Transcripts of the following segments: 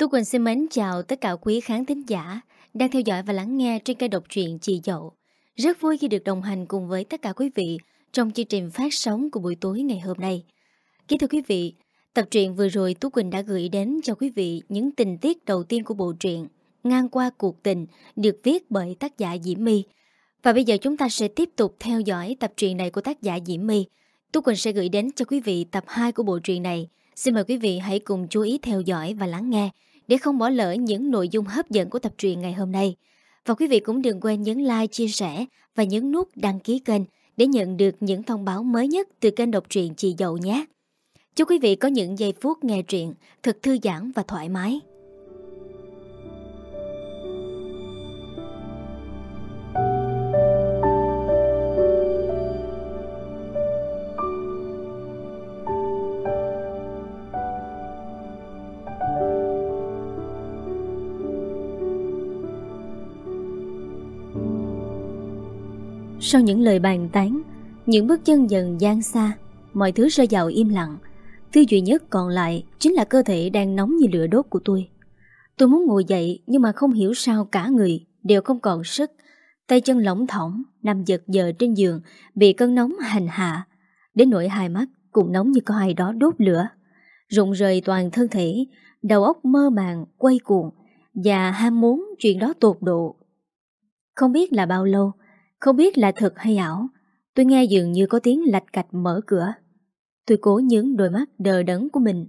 Tu Quỳnh xin mến chào tất cả quý khán thính giả đang theo dõi và lắng nghe trên kênh độc truyện Chị Dậu. Rất vui khi được đồng hành cùng với tất cả quý vị trong chương trình phát sóng của buổi tối ngày hôm nay. Kính thưa quý vị, tập truyện vừa rồi Tú Quỳnh đã gửi đến cho quý vị những tình tiết đầu tiên của bộ truyện Ngang qua cuộc tình được viết bởi tác giả Diễm My. Và bây giờ chúng ta sẽ tiếp tục theo dõi tập truyện này của tác giả Diễm My. Tú Quỳnh sẽ gửi đến cho quý vị tập 2 của bộ truyện này. Xin mời quý vị hãy cùng chú ý theo dõi và lắng nghe để không bỏ lỡ những nội dung hấp dẫn của tập truyện ngày hôm nay. Và quý vị cũng đừng quên nhấn like, chia sẻ và nhấn nút đăng ký kênh để nhận được những thông báo mới nhất từ kênh độc truyện Chị Dậu nhé. Chúc quý vị có những giây phút nghe truyện thật thư giãn và thoải mái. Sau những lời bàn tán, Những bước chân dần gian xa, Mọi thứ rơi vào im lặng. Thứ duy nhất còn lại Chính là cơ thể đang nóng như lửa đốt của tôi. Tôi muốn ngồi dậy Nhưng mà không hiểu sao cả người Đều không còn sức. Tay chân lỏng thỏng, Nằm giật giờ trên giường, Bị cơn nóng hành hạ. Đến nỗi hai mắt cũng nóng như có ai đó đốt lửa. Rụng rời toàn thân thể, Đầu óc mơ màng, quay cuồng Và ham muốn chuyện đó tột độ. Không biết là bao lâu không biết là thật hay ảo, Tôi nghe dường như có tiếng lạch cạch mở cửa. Tôi cố nhướng đôi mắt đờ đẫn của mình.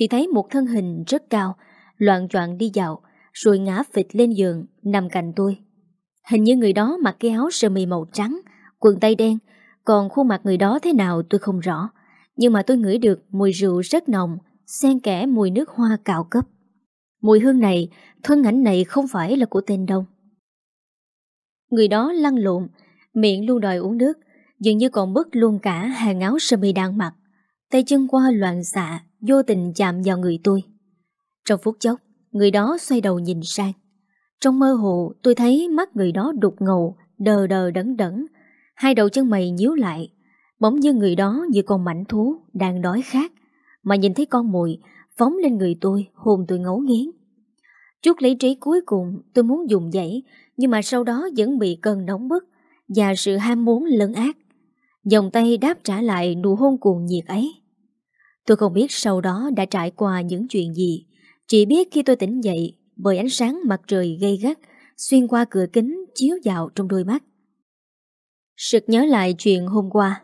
Thì thấy một thân hình rất cao, Loạn choạng đi dạo, Rồi ngã phịch lên giường, Nằm cạnh tôi. Hình như người đó mặc cái áo sơ mi màu trắng, Quần tay đen, Còn khuôn mặt người đó thế nào tôi không rõ, Nhưng mà tôi ngửi được mùi rượu rất nồng, Xen kẽ mùi nước hoa cao cấp. Mùi hương này, Thân ảnh này không phải là của tên đông Người đó lăn lộn, miệng luôn đòi uống nước, dường như còn bứt luôn cả hàng áo sơ mi đang mặc. Tay chân qua loạn xạ, vô tình chạm vào người tôi. Trong phút chốc, người đó xoay đầu nhìn sang. Trong mơ hồ, tôi thấy mắt người đó đục ngầu, đờ đờ đẫn đẫn. Hai đầu chân mày nhíu lại. Bỗng như người đó như con mảnh thú đang đói khát. Mà nhìn thấy con mùi phóng lên người tôi, hồn tôi ngấu nghiến. Chút lý trí cuối cùng tôi muốn dùng dãy nhưng mà sau đó vẫn bị cơn nóng bức và sự ham muốn lấn ác. Dòng tay đáp trả lại nụ hôn cuồng nhiệt ấy. Tôi không biết sau đó đã trải qua những chuyện gì, chỉ biết khi tôi tỉnh dậy bởi ánh sáng mặt trời gây gắt xuyên qua cửa kính chiếu vào trong đôi mắt. Sực nhớ lại chuyện hôm qua,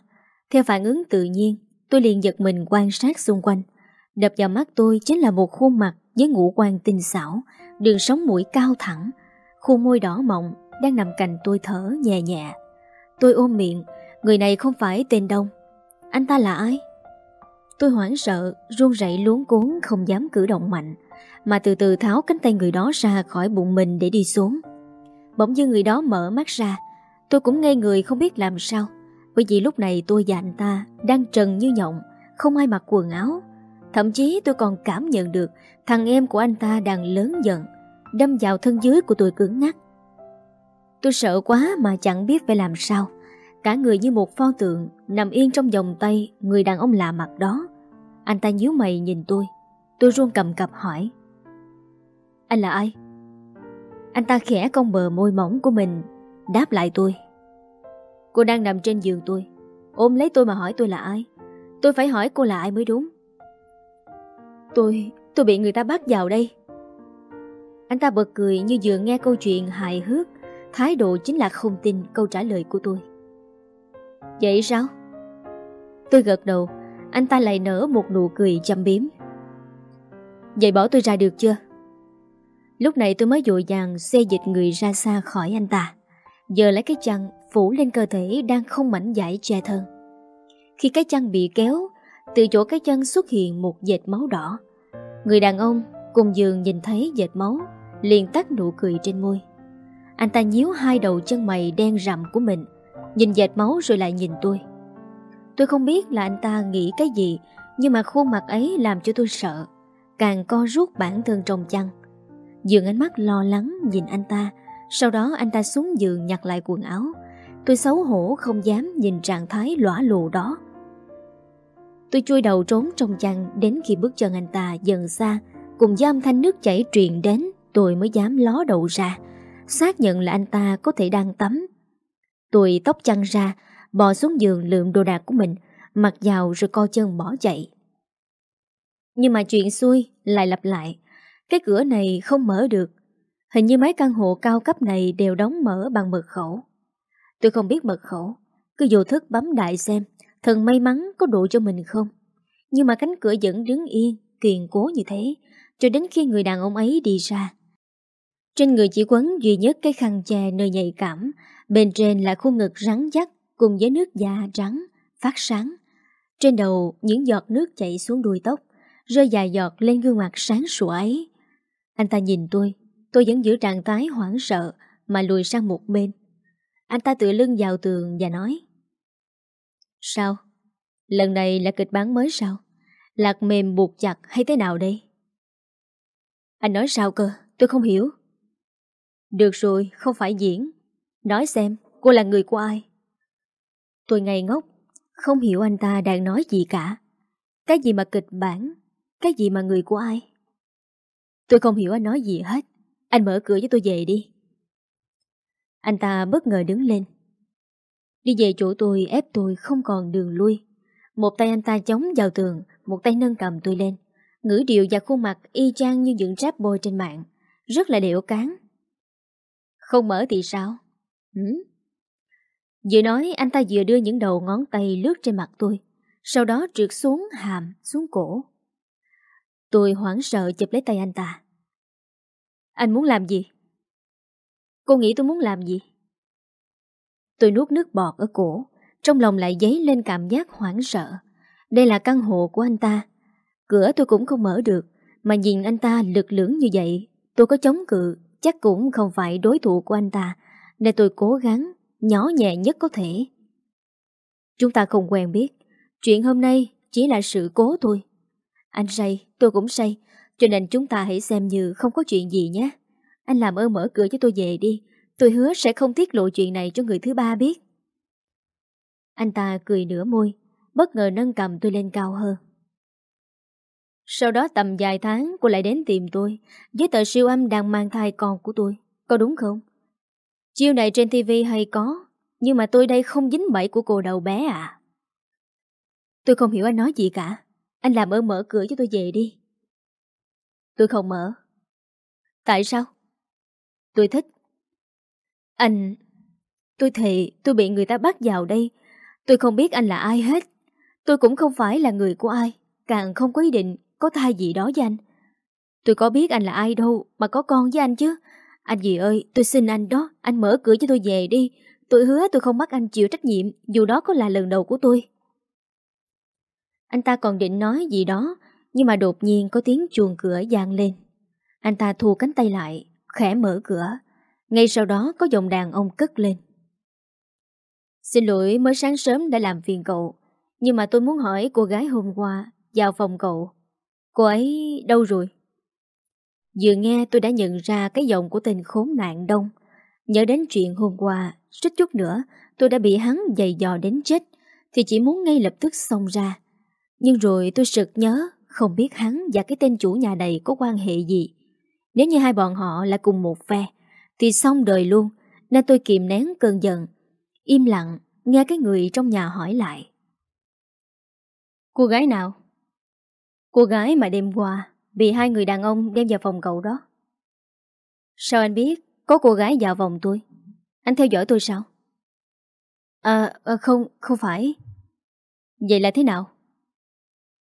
theo phản ứng tự nhiên, tôi liền giật mình quan sát xung quanh. Đập vào mắt tôi chính là một khuôn mặt với ngũ quan tinh xảo, đường sống mũi cao thẳng, Khuôn môi đỏ mọng Đang nằm cạnh tôi thở nhẹ nhẹ. Tôi ôm miệng, Người này không phải tên Đông. Anh ta là ai? Tôi hoảng sợ, run rẩy luống cuốn, Không dám cử động mạnh, Mà từ từ tháo cánh tay người đó ra khỏi bụng mình để đi xuống. Bỗng dưng người đó mở mắt ra, Tôi cũng ngây người không biết làm sao, Bởi vì lúc này tôi và anh ta Đang trần như nhộng, Không ai mặc quần áo. Thậm chí tôi còn cảm nhận được Thằng em của anh ta đang lớn dần đâm vào thân dưới của tôi cứng ngắt. Tôi sợ quá mà chẳng biết phải làm sao. Cả người như một pho tượng nằm yên trong vòng tay người đàn ông lạ mặt đó. Anh ta nhíu mày nhìn tôi. Tôi run cầm cập hỏi. Anh là ai? Anh ta khẽ cong bờ môi mỏng của mình đáp lại tôi. Cô đang nằm trên giường tôi. Ôm lấy tôi mà hỏi tôi là ai? Tôi phải hỏi cô là ai mới đúng. Tôi, tôi bị người ta bắt vào đây. Anh ta bật cười như vừa nghe câu chuyện hài hước. Thái độ chính là không tin câu trả lời của tôi. Vậy sao? Tôi gật đầu. Anh ta lại nở một nụ cười chăm biếm. Vậy bỏ tôi ra được chưa? Lúc này tôi mới dội dàng xê dịch người ra xa khỏi anh ta. Giờ lấy cái chăn phủ lên cơ thể đang không mảnh giải che thân. Khi cái chăn bị kéo, Từ chỗ cái chân xuất hiện một dệt máu đỏ. Người đàn ông cùng giường nhìn thấy dệt máu liền tắt nụ cười trên môi. Anh ta nhíu hai đầu chân mày đen rậm của mình, nhìn dệt máu rồi lại nhìn tôi. Tôi không biết là anh ta nghĩ cái gì, nhưng mà khuôn mặt ấy làm cho tôi sợ, càng co rút bản thân trong chăn. Dường ánh mắt lo lắng nhìn anh ta, sau đó anh ta xuống giường nhặt lại quần áo. Tôi xấu hổ không dám nhìn trạng thái lõa lù đó. Tôi chui đầu trốn trong chăn đến khi bước chân anh ta dần xa, cùng với âm thanh nước chảy truyền đến tôi mới dám ló đầu ra, xác nhận là anh ta có thể đang tắm. Tôi tóc chăn ra, bò xuống giường lượm đồ đạc của mình, mặc vào rồi co chân bỏ chạy. Nhưng mà chuyện xui lại lặp lại, cái cửa này không mở được. Hình như mấy căn hộ cao cấp này đều đóng mở bằng mật khẩu. Tôi không biết mật khẩu, cứ vô thức bấm đại xem, thần may mắn có đủ cho mình không. Nhưng mà cánh cửa vẫn đứng yên, kiên cố như thế, cho đến khi người đàn ông ấy đi ra. Trên người chỉ quấn duy nhất cái khăn che nơi nhạy cảm, bên trên là khuôn ngực rắn chắc cùng với nước da trắng, phát sáng. Trên đầu những giọt nước chảy xuống đuôi tóc, rơi dài giọt lên gương mặt sáng sủa ấy. Anh ta nhìn tôi, tôi vẫn giữ trạng thái hoảng sợ mà lùi sang một bên. Anh ta tựa lưng vào tường và nói Sao? Lần này là kịch bản mới sao? Lạc mềm buộc chặt hay thế nào đây? Anh nói sao cơ? Tôi không hiểu. Được rồi, không phải diễn. Nói xem, cô là người của ai? Tôi ngây ngốc, không hiểu anh ta đang nói gì cả. Cái gì mà kịch bản, cái gì mà người của ai? Tôi không hiểu anh nói gì hết. Anh mở cửa cho tôi về đi. Anh ta bất ngờ đứng lên. Đi về chỗ tôi ép tôi không còn đường lui. Một tay anh ta chống vào tường, một tay nâng cầm tôi lên. Ngữ điệu và khuôn mặt y chang như những rap boy trên mạng. Rất là điệu cán. Không mở thì sao? Ừ? Vừa nói anh ta vừa đưa những đầu ngón tay lướt trên mặt tôi. Sau đó trượt xuống hàm, xuống cổ. Tôi hoảng sợ chụp lấy tay anh ta. Anh muốn làm gì? Cô nghĩ tôi muốn làm gì? Tôi nuốt nước bọt ở cổ, trong lòng lại dấy lên cảm giác hoảng sợ. Đây là căn hộ của anh ta. Cửa tôi cũng không mở được, mà nhìn anh ta lực lưỡng như vậy, tôi có chống cự, chắc cũng không phải đối thủ của anh ta, nên tôi cố gắng, nhỏ nhẹ nhất có thể. Chúng ta không quen biết, chuyện hôm nay chỉ là sự cố thôi. Anh say, tôi cũng say, cho nên chúng ta hãy xem như không có chuyện gì nhé. Anh làm ơn mở cửa cho tôi về đi, tôi hứa sẽ không tiết lộ chuyện này cho người thứ ba biết. Anh ta cười nửa môi, bất ngờ nâng cầm tôi lên cao hơn. Sau đó tầm vài tháng cô lại đến tìm tôi với tờ siêu âm đang mang thai con của tôi. Có đúng không? Chiêu này trên TV hay có, nhưng mà tôi đây không dính bẫy của cô đầu bé à. Tôi không hiểu anh nói gì cả. Anh làm ơn mở cửa cho tôi về đi. Tôi không mở. Tại sao? Tôi thích. Anh... Tôi thề tôi bị người ta bắt vào đây. Tôi không biết anh là ai hết. Tôi cũng không phải là người của ai. Càng không có ý định có thai gì đó với anh. Tôi có biết anh là ai đâu mà có con với anh chứ. Anh gì ơi, tôi xin anh đó, anh mở cửa cho tôi về đi. Tôi hứa tôi không bắt anh chịu trách nhiệm, dù đó có là lần đầu của tôi. Anh ta còn định nói gì đó, nhưng mà đột nhiên có tiếng chuồng cửa vang lên. Anh ta thu cánh tay lại, khẽ mở cửa. Ngay sau đó có giọng đàn ông cất lên. Xin lỗi mới sáng sớm đã làm phiền cậu, nhưng mà tôi muốn hỏi cô gái hôm qua vào phòng cậu. Cô ấy đâu rồi? Vừa nghe tôi đã nhận ra cái giọng của tên khốn nạn đông. Nhớ đến chuyện hôm qua, suýt chút nữa tôi đã bị hắn dày dò đến chết, thì chỉ muốn ngay lập tức xông ra. Nhưng rồi tôi sực nhớ không biết hắn và cái tên chủ nhà này có quan hệ gì. Nếu như hai bọn họ là cùng một phe, thì xong đời luôn, nên tôi kìm nén cơn giận. Im lặng, nghe cái người trong nhà hỏi lại. Cô gái nào? Cô gái mà đêm qua bị hai người đàn ông đem vào phòng cậu đó. Sao anh biết có cô gái vào vòng tôi? Anh theo dõi tôi sao? À, à không, không phải. Vậy là thế nào?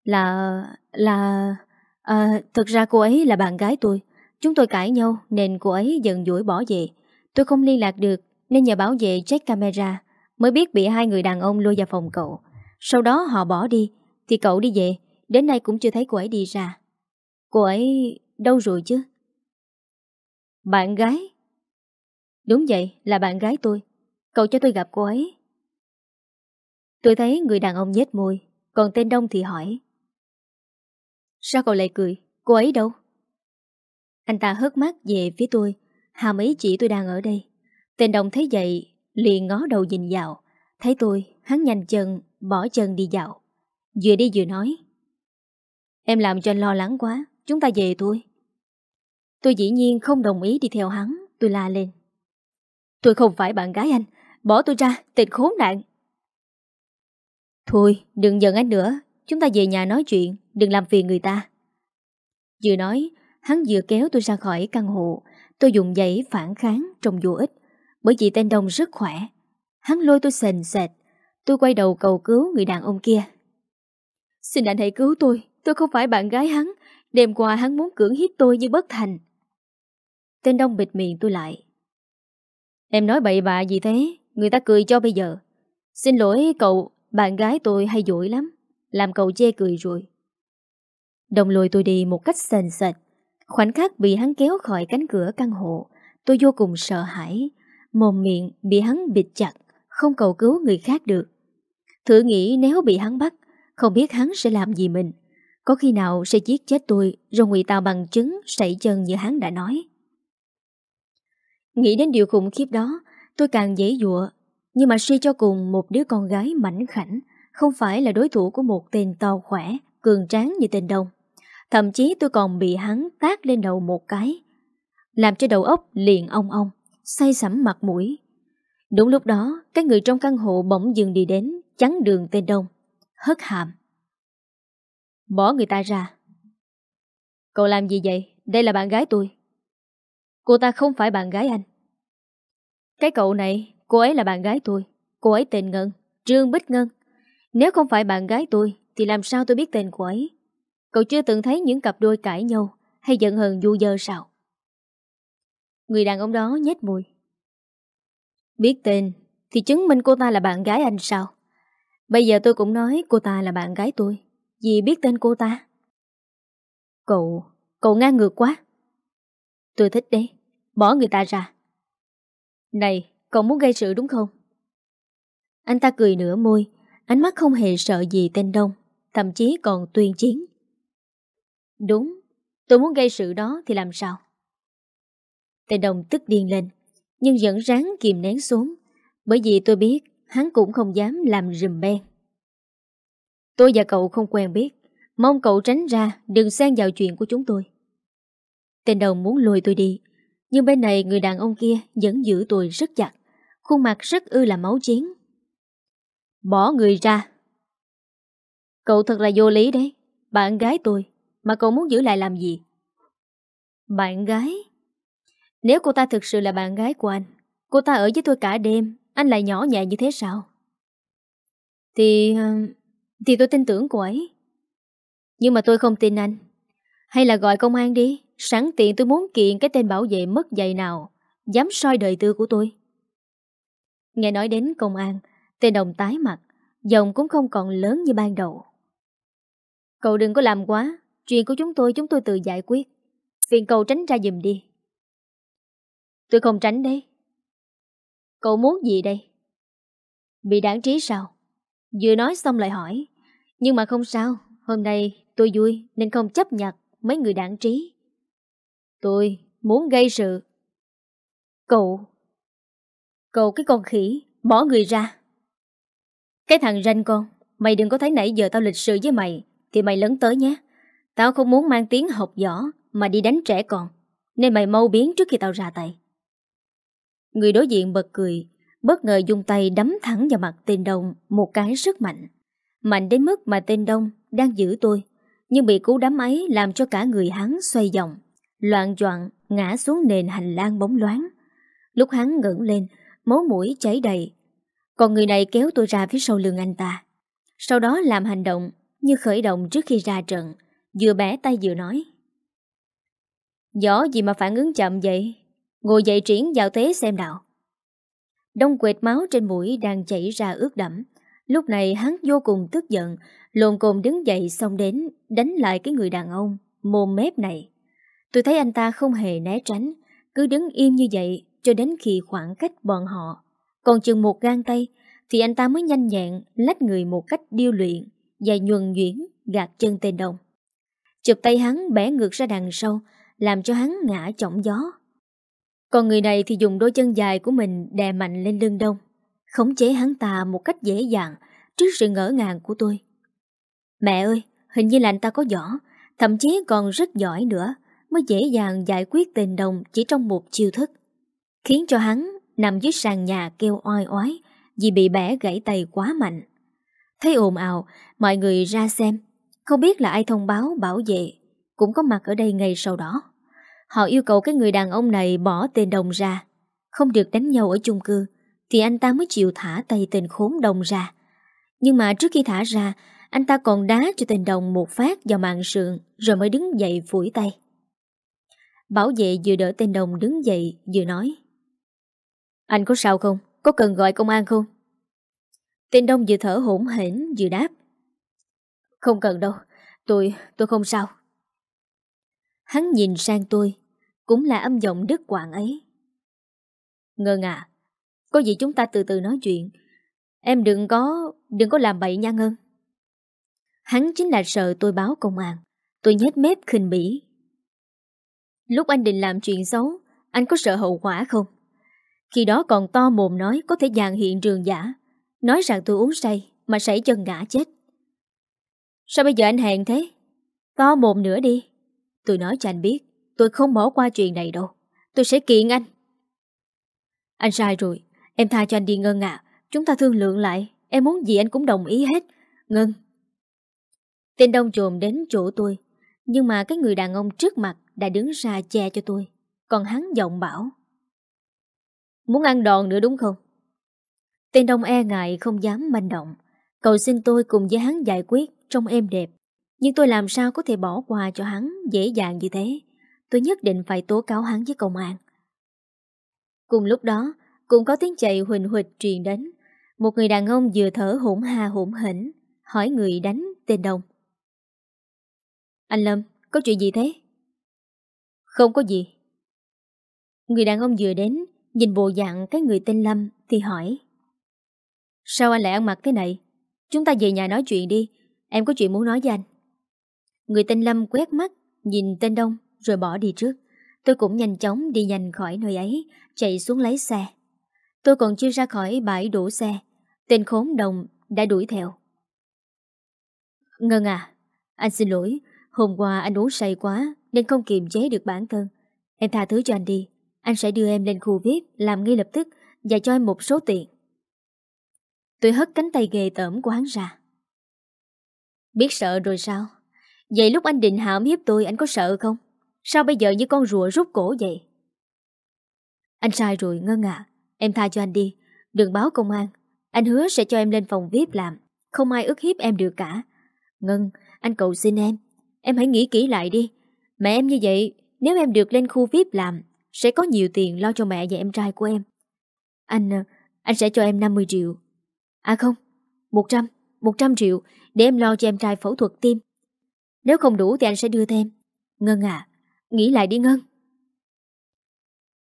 Là... là... À, thật ra cô ấy là bạn gái tôi. Chúng tôi cãi nhau nên cô ấy dần dỗi bỏ về. Tôi không liên lạc được nên nhờ bảo vệ check camera mới biết bị hai người đàn ông lôi vào phòng cậu. Sau đó họ bỏ đi thì cậu đi về. Đến nay cũng chưa thấy cô ấy đi ra. Cô ấy đâu rồi chứ? Bạn gái? Đúng vậy, là bạn gái tôi. Cậu cho tôi gặp cô ấy. Tôi thấy người đàn ông nhếch môi, còn tên Đông thì hỏi. Sao cậu lại cười? Cô ấy đâu? Anh ta hớt mắt về phía tôi, hàm ý chỉ tôi đang ở đây. Tên Đông thấy vậy, liền ngó đầu nhìn vào. Thấy tôi, hắn nhanh chân, bỏ chân đi dạo. Vừa đi vừa nói. Em làm cho anh lo lắng quá, chúng ta về thôi. Tôi dĩ nhiên không đồng ý đi theo hắn, tôi la lên. Tôi không phải bạn gái anh, bỏ tôi ra, tên khốn nạn. Thôi, đừng giận anh nữa, chúng ta về nhà nói chuyện, đừng làm phiền người ta. Vừa nói, hắn vừa kéo tôi ra khỏi căn hộ, tôi dùng giấy phản kháng trong vô ích, bởi vì tên Đông rất khỏe. Hắn lôi tôi sền sệt, tôi quay đầu cầu cứu người đàn ông kia. Xin anh hãy cứu tôi, tôi không phải bạn gái hắn, đêm qua hắn muốn cưỡng hiếp tôi như bất thành. Tên Đông bịt miệng tôi lại. Em nói bậy bạ gì thế, người ta cười cho bây giờ. Xin lỗi cậu, bạn gái tôi hay dỗi lắm, làm cậu chê cười rồi. Đồng lùi tôi đi một cách sền sệt. Khoảnh khắc bị hắn kéo khỏi cánh cửa căn hộ, tôi vô cùng sợ hãi. Mồm miệng bị hắn bịt chặt, không cầu cứu người khác được. Thử nghĩ nếu bị hắn bắt, không biết hắn sẽ làm gì mình. Có khi nào sẽ giết chết tôi rồi ngụy tạo bằng chứng sảy chân như hắn đã nói. Nghĩ đến điều khủng khiếp đó, tôi càng dễ dụa. Nhưng mà suy cho cùng một đứa con gái mảnh khảnh không phải là đối thủ của một tên to khỏe, cường tráng như tên Đông. Thậm chí tôi còn bị hắn tát lên đầu một cái. Làm cho đầu óc liền ong ong, say sẩm mặt mũi. Đúng lúc đó, các người trong căn hộ bỗng dừng đi đến, chắn đường tên Đông. Hất hàm. Bỏ người ta ra. Cậu làm gì vậy? Đây là bạn gái tôi. Cô ta không phải bạn gái anh. Cái cậu này, cô ấy là bạn gái tôi. Cô ấy tên Ngân, Trương Bích Ngân. Nếu không phải bạn gái tôi, thì làm sao tôi biết tên cô ấy? Cậu chưa từng thấy những cặp đôi cãi nhau hay giận hờn du dơ sao? Người đàn ông đó nhếch mùi. Biết tên thì chứng minh cô ta là bạn gái anh sao? Bây giờ tôi cũng nói cô ta là bạn gái tôi. Vì biết tên cô ta. Cậu, cậu ngang ngược quá. Tôi thích đấy, bỏ người ta ra. Này, cậu muốn gây sự đúng không? Anh ta cười nửa môi, ánh mắt không hề sợ gì tên Đông, thậm chí còn tuyên chiến. Đúng, tôi muốn gây sự đó thì làm sao? Tên Đông tức điên lên, nhưng vẫn ráng kìm nén xuống, bởi vì tôi biết hắn cũng không dám làm rùm ben. Tôi và cậu không quen biết, mong cậu tránh ra, đừng xen vào chuyện của chúng tôi. Tên đầu muốn lùi tôi đi, nhưng bên này người đàn ông kia vẫn giữ tôi rất chặt, khuôn mặt rất ư là máu chiến. Bỏ người ra. Cậu thật là vô lý đấy, bạn gái tôi, mà cậu muốn giữ lại làm gì? Bạn gái? Nếu cô ta thực sự là bạn gái của anh, cô ta ở với tôi cả đêm, anh lại nhỏ nhẹ như thế sao? Thì... Ờ, thì tôi tin tưởng cô ấy. Nhưng mà tôi không tin anh. Hay là gọi công an đi, sẵn tiện tôi muốn kiện cái tên bảo vệ mất dạy nào, dám soi đời tư của tôi. Nghe nói đến công an, tên đồng tái mặt, giọng cũng không còn lớn như ban đầu. Cậu đừng có làm quá, chuyện của chúng tôi chúng tôi tự giải quyết. Phiền cậu tránh ra giùm đi. Tôi không tránh đấy. Cậu muốn gì đây? Bị đáng trí sao? Vừa nói xong lại hỏi. Nhưng mà không sao, hôm nay tôi vui nên không chấp nhận mấy người đảng trí. Tôi muốn gây sự. Cậu... Cậu cái con khỉ, bỏ người ra. Cái thằng ranh con, mày đừng có thấy nãy giờ tao lịch sự với mày, thì mày lớn tới nhé. Tao không muốn mang tiếng học võ mà đi đánh trẻ con, nên mày mau biến trước khi tao ra tay. Người đối diện bật cười, bất ngờ dùng tay đấm thẳng vào mặt tên Đông một cái rất mạnh. Mạnh đến mức mà tên Đông đang giữ tôi, nhưng bị cú đấm ấy làm cho cả người hắn xoay vòng, loạn choạng ngã xuống nền hành lang bóng loáng. Lúc hắn ngẩng lên, máu mũi chảy đầy. Còn người này kéo tôi ra phía sau lưng anh ta. Sau đó làm hành động như khởi động trước khi ra trận, vừa bẻ tay vừa nói. Gió gì mà phản ứng chậm vậy? Ngồi dậy triển vào thế xem nào. Đông quệt máu trên mũi đang chảy ra ướt đẫm. Lúc này hắn vô cùng tức giận, lồn cồn đứng dậy xong đến đánh lại cái người đàn ông, mồm mép này. Tôi thấy anh ta không hề né tránh, cứ đứng im như vậy cho đến khi khoảng cách bọn họ. Còn chừng một gan tay thì anh ta mới nhanh nhẹn lách người một cách điêu luyện và nhuần nhuyễn gạt chân tên đồng. Chụp tay hắn bẻ ngược ra đằng sau, làm cho hắn ngã chỏng gió. Còn người này thì dùng đôi chân dài của mình đè mạnh lên lưng đông, khống chế hắn ta một cách dễ dàng trước sự ngỡ ngàng của tôi. Mẹ ơi, hình như là anh ta có võ, thậm chí còn rất giỏi nữa, mới dễ dàng giải quyết tên đồng chỉ trong một chiêu thức. Khiến cho hắn nằm dưới sàn nhà kêu oai oái vì bị bẻ gãy tay quá mạnh. Thấy ồn ào, mọi người ra xem. Không biết là ai thông báo bảo vệ, cũng có mặt ở đây ngay sau đó. Họ yêu cầu cái người đàn ông này bỏ tên đồng ra. Không được đánh nhau ở chung cư, thì anh ta mới chịu thả tay tên khốn đồng ra. Nhưng mà trước khi thả ra, anh ta còn đá cho tên đồng một phát vào mạng sườn rồi mới đứng dậy phủi tay. Bảo vệ vừa đỡ tên đồng đứng dậy vừa nói Anh có sao không? Có cần gọi công an không? Tên đông vừa thở hổn hển vừa đáp Không cần đâu Tôi, tôi không sao Hắn nhìn sang tôi cũng là âm giọng đứt quạng ấy. Ngân à Có gì chúng ta từ từ nói chuyện. Em đừng có Đừng có làm bậy nha Ngân. Hắn chính là sợ tôi báo công an. Tôi nhét mép khinh bỉ. Lúc anh định làm chuyện xấu, Anh có sợ hậu quả không? Khi đó còn to mồm nói Có thể dàn hiện trường giả. Nói rằng tôi uống say Mà sảy chân ngã chết. Sao bây giờ anh hèn thế? To mồm nữa đi. Tôi nói cho anh biết. Tôi không bỏ qua chuyện này đâu. Tôi sẽ kiện anh. Anh sai rồi. Em tha cho anh đi Ngân à Chúng ta thương lượng lại. Em muốn gì anh cũng đồng ý hết. Ngân. Tên đông trồm đến chỗ tôi. Nhưng mà cái người đàn ông trước mặt Đã đứng ra che cho tôi. Còn hắn giọng bảo. Muốn ăn đòn nữa đúng không? Tên đông e ngại không dám manh động. Cậu xin tôi cùng với hắn giải quyết Trong êm đẹp. Nhưng tôi làm sao có thể bỏ qua cho hắn Dễ dàng như thế? Tôi nhất định phải tố cáo hắn với công an. Cùng lúc đó, Cũng có tiếng chạy huỳnh huỳnh truyền đến. Một người đàn ông vừa thở hỗn hà hỗn hỉnh Hỏi người đánh tên đông. Anh Lâm, Có chuyện gì thế? Không có gì. Người đàn ông vừa đến, Nhìn bộ dạng cái người tên Lâm Thì hỏi. Sao anh lại ăn mặc thế này? Chúng ta về nhà nói chuyện đi, Em có chuyện muốn nói với anh. Người tên Lâm quét mắt, Nhìn tên Đông rồi bỏ đi trước Tôi cũng nhanh chóng đi nhanh khỏi nơi ấy, Chạy xuống lấy xe Tôi còn chưa ra khỏi bãi đổ xe, Tên khốn đồng đã đuổi theo Ngân à Anh xin lỗi, Hôm qua anh uống say quá Nên không kiềm chế được bản thân Em tha thứ cho anh đi, Anh sẽ đưa em lên khu VIP Làm ngay lập tức Và cho em một số tiền Tôi hất cánh tay ghê tởm của hắn ra. Biết sợ rồi sao? Vậy lúc anh định hãm hiếp tôi, anh có sợ không? Sao bây giờ như con rùa rút cổ vậy? Anh sai rồi Ngân à Em tha cho anh đi. Đừng báo công an. Anh hứa sẽ cho em lên phòng VIP làm. Không ai ức hiếp em được cả. Ngân, anh cầu xin em. Em hãy nghĩ kỹ lại đi. Mẹ em như vậy Nếu em được lên khu VIP làm Sẽ có nhiều tiền lo cho mẹ và em trai của em. Anh, anh sẽ cho em 50 triệu. À không, 100, 100 triệu để em lo cho em trai phẫu thuật tim. Nếu không đủ thì anh sẽ đưa thêm. Ngân à, nghĩ lại đi Ngân.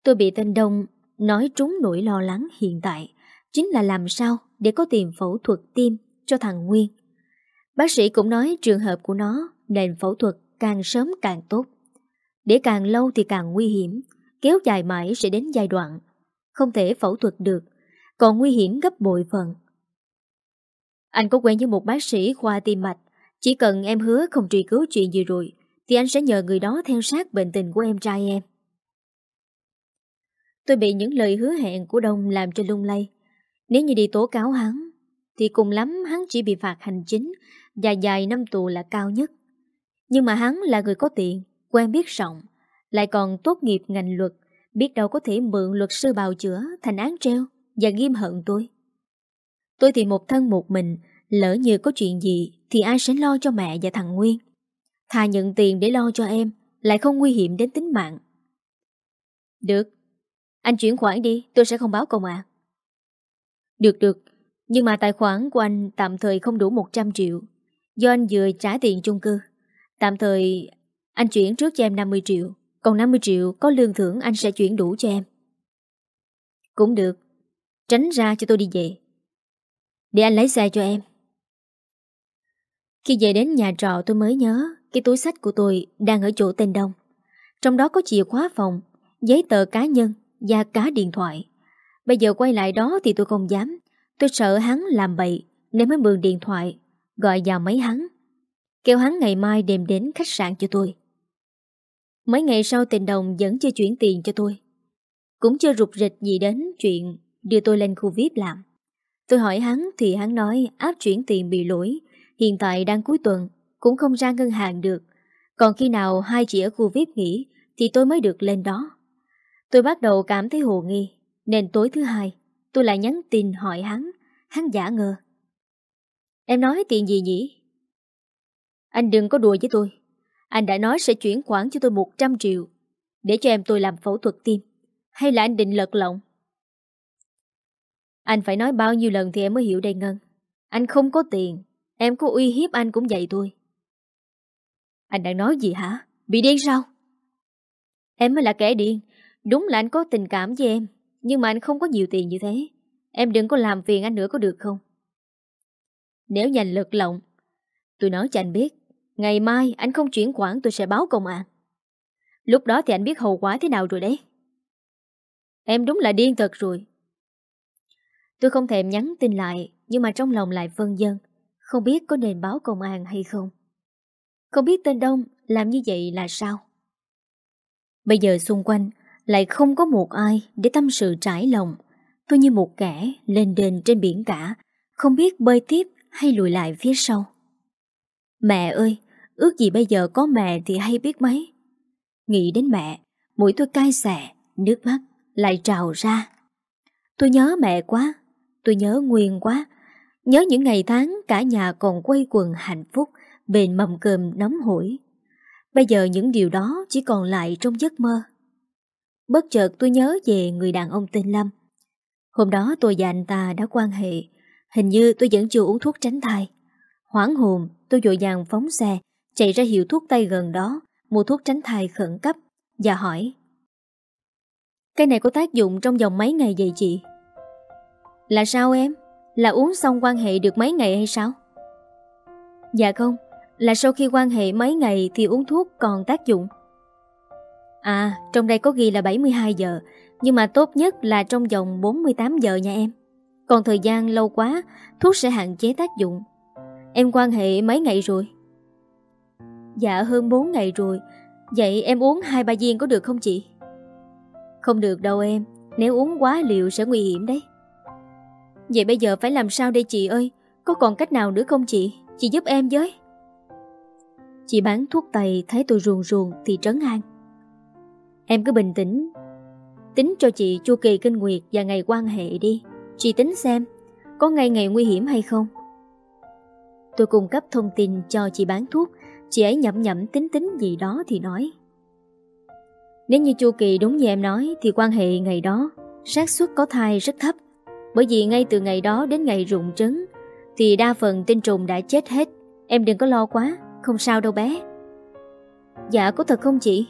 Tôi bị tên Đông nói trúng nỗi lo lắng hiện tại chính là làm sao để có tiền phẫu thuật tim cho thằng Nguyên. Bác sĩ cũng nói trường hợp của nó nên phẫu thuật càng sớm càng tốt. Để càng lâu thì càng nguy hiểm, kéo dài mãi sẽ đến giai đoạn. Không thể phẫu thuật được, còn nguy hiểm gấp bội phần anh có quen với một bác sĩ khoa tim mạch Chỉ cần em hứa không truy cứu chuyện gì rồi thì anh sẽ nhờ người đó theo sát bệnh tình của em trai em. Tôi bị những lời hứa hẹn của Đông làm cho lung lay. Nếu như đi tố cáo hắn Thì cùng lắm hắn chỉ bị phạt hành chính Và dài năm tù là cao nhất. Nhưng mà hắn là người có tiền Quen biết rộng Lại còn tốt nghiệp ngành luật Biết đâu có thể mượn luật sư bào chữa Thành án treo Và nghiêm hận tôi. Tôi thì một thân một mình, lỡ như có chuyện gì thì ai sẽ lo cho mẹ và thằng Nguyên. Thà nhận tiền để lo cho em, lại không nguy hiểm đến tính mạng. Được, anh chuyển khoản đi, tôi sẽ không báo công an. Được được, nhưng mà tài khoản của anh tạm thời không đủ 100 triệu. Do anh vừa trả tiền chung cư. Tạm thời anh chuyển trước cho em 50 triệu. Còn 50 triệu có lương thưởng anh sẽ chuyển đủ cho em. Cũng được. Tránh ra cho tôi đi về. Để anh lấy xe cho em Khi về đến nhà trọ tôi mới nhớ cái túi sách của tôi đang ở chỗ tên Đông. Trong đó có chìa khóa phòng Giấy tờ cá nhân Và cá điện thoại. Bây giờ quay lại đó thì tôi không dám. Tôi sợ hắn làm bậy Nên mới mượn điện thoại Gọi vào máy hắn Kêu hắn ngày mai đem đến khách sạn cho tôi. Mấy ngày sau tình đồng vẫn chưa chuyển tiền cho tôi. Cũng chưa rụt rịch gì đến chuyện đưa tôi lên khu VIP làm. Tôi hỏi hắn thì hắn nói áp chuyển tiền bị lỗi, hiện tại đang cuối tuần, cũng không ra ngân hàng được. Còn khi nào hai chị ở khu VIP nghỉ thì tôi mới được lên đó. Tôi bắt đầu cảm thấy hồ nghi, nên tối thứ hai, tôi lại nhắn tin hỏi hắn, hắn giả ngờ. Em nói tiền gì nhỉ? Anh đừng có đùa với tôi. Anh đã nói sẽ chuyển khoản cho tôi 100 triệu để cho em tôi làm phẫu thuật tim. Hay là anh định lật lọng? Anh phải nói bao nhiêu lần thì em mới hiểu đây Ngân. Anh không có tiền, em có uy hiếp anh cũng vậy thôi. Anh đang nói gì hả? Bị điên sao? Em mới là kẻ điên. Đúng là anh có tình cảm với em, nhưng mà anh không có nhiều tiền như thế. Em đừng có làm phiền anh nữa có được không? Nếu nhanh lật lọng, tôi nói cho anh biết, ngày mai anh không chuyển khoản tôi sẽ báo công an. Lúc đó thì anh biết hậu quả thế nào rồi đấy. Em đúng là điên thật rồi. Tôi không thèm nhắn tin lại, nhưng mà trong lòng lại phân dân, không biết có nên báo công an hay không. Không biết tên Đông làm như vậy là sao? Bây giờ xung quanh lại không có một ai để tâm sự trải lòng. Tôi như một kẻ lên đền trên biển cả, không biết bơi tiếp hay lùi lại phía sau. Mẹ ơi, ước gì bây giờ có mẹ thì hay biết mấy. Nghĩ đến mẹ, mũi tôi cay xè, nước mắt lại trào ra. Tôi nhớ mẹ quá, tôi nhớ Nguyên quá, nhớ những ngày tháng cả nhà còn quay quần hạnh phúc bên mầm cơm nóng hổi. Bây giờ những điều đó chỉ còn lại trong giấc mơ. Bất chợt tôi nhớ về người đàn ông tên Lâm. Hôm đó tôi và anh ta đã quan hệ, hình như tôi vẫn chưa uống thuốc tránh thai. Hoảng hồn, tôi dội vàng phóng xe, chạy ra hiệu thuốc tay gần đó, mua thuốc tránh thai khẩn cấp, và hỏi. Cái này có tác dụng trong vòng mấy ngày vậy chị? Là sao em? Là uống xong quan hệ được mấy ngày hay sao? Dạ không, là sau khi quan hệ mấy ngày thì uống thuốc còn tác dụng. À, trong đây có ghi là 72 giờ, nhưng mà tốt nhất là trong vòng 48 giờ nha em. Còn thời gian lâu quá, thuốc sẽ hạn chế tác dụng. Em quan hệ mấy ngày rồi? Dạ hơn 4 ngày rồi. Vậy em uống 2-3 viên có được không chị? Không được đâu em, nếu uống quá liệu sẽ nguy hiểm đấy. Vậy bây giờ phải làm sao đây chị ơi? Có còn cách nào nữa không chị? Chị giúp em với. Chị bán thuốc tây thấy tôi ruồn ruồn thì trấn an. Em cứ bình tĩnh. Tính cho chị chu kỳ kinh nguyệt và ngày quan hệ đi. Chị tính xem, có ngày ngày nguy hiểm hay không? Tôi cung cấp thông tin cho chị bán thuốc. Chị ấy nhậm nhậm tính tính gì đó thì nói. Nếu như chu kỳ đúng như em nói thì quan hệ ngày đó xác suất có thai rất thấp. Bởi vì ngay từ ngày đó đến ngày rụng trứng thì đa phần tinh trùng đã chết hết. Em đừng có lo quá. Không sao đâu bé. Dạ có thật không chị?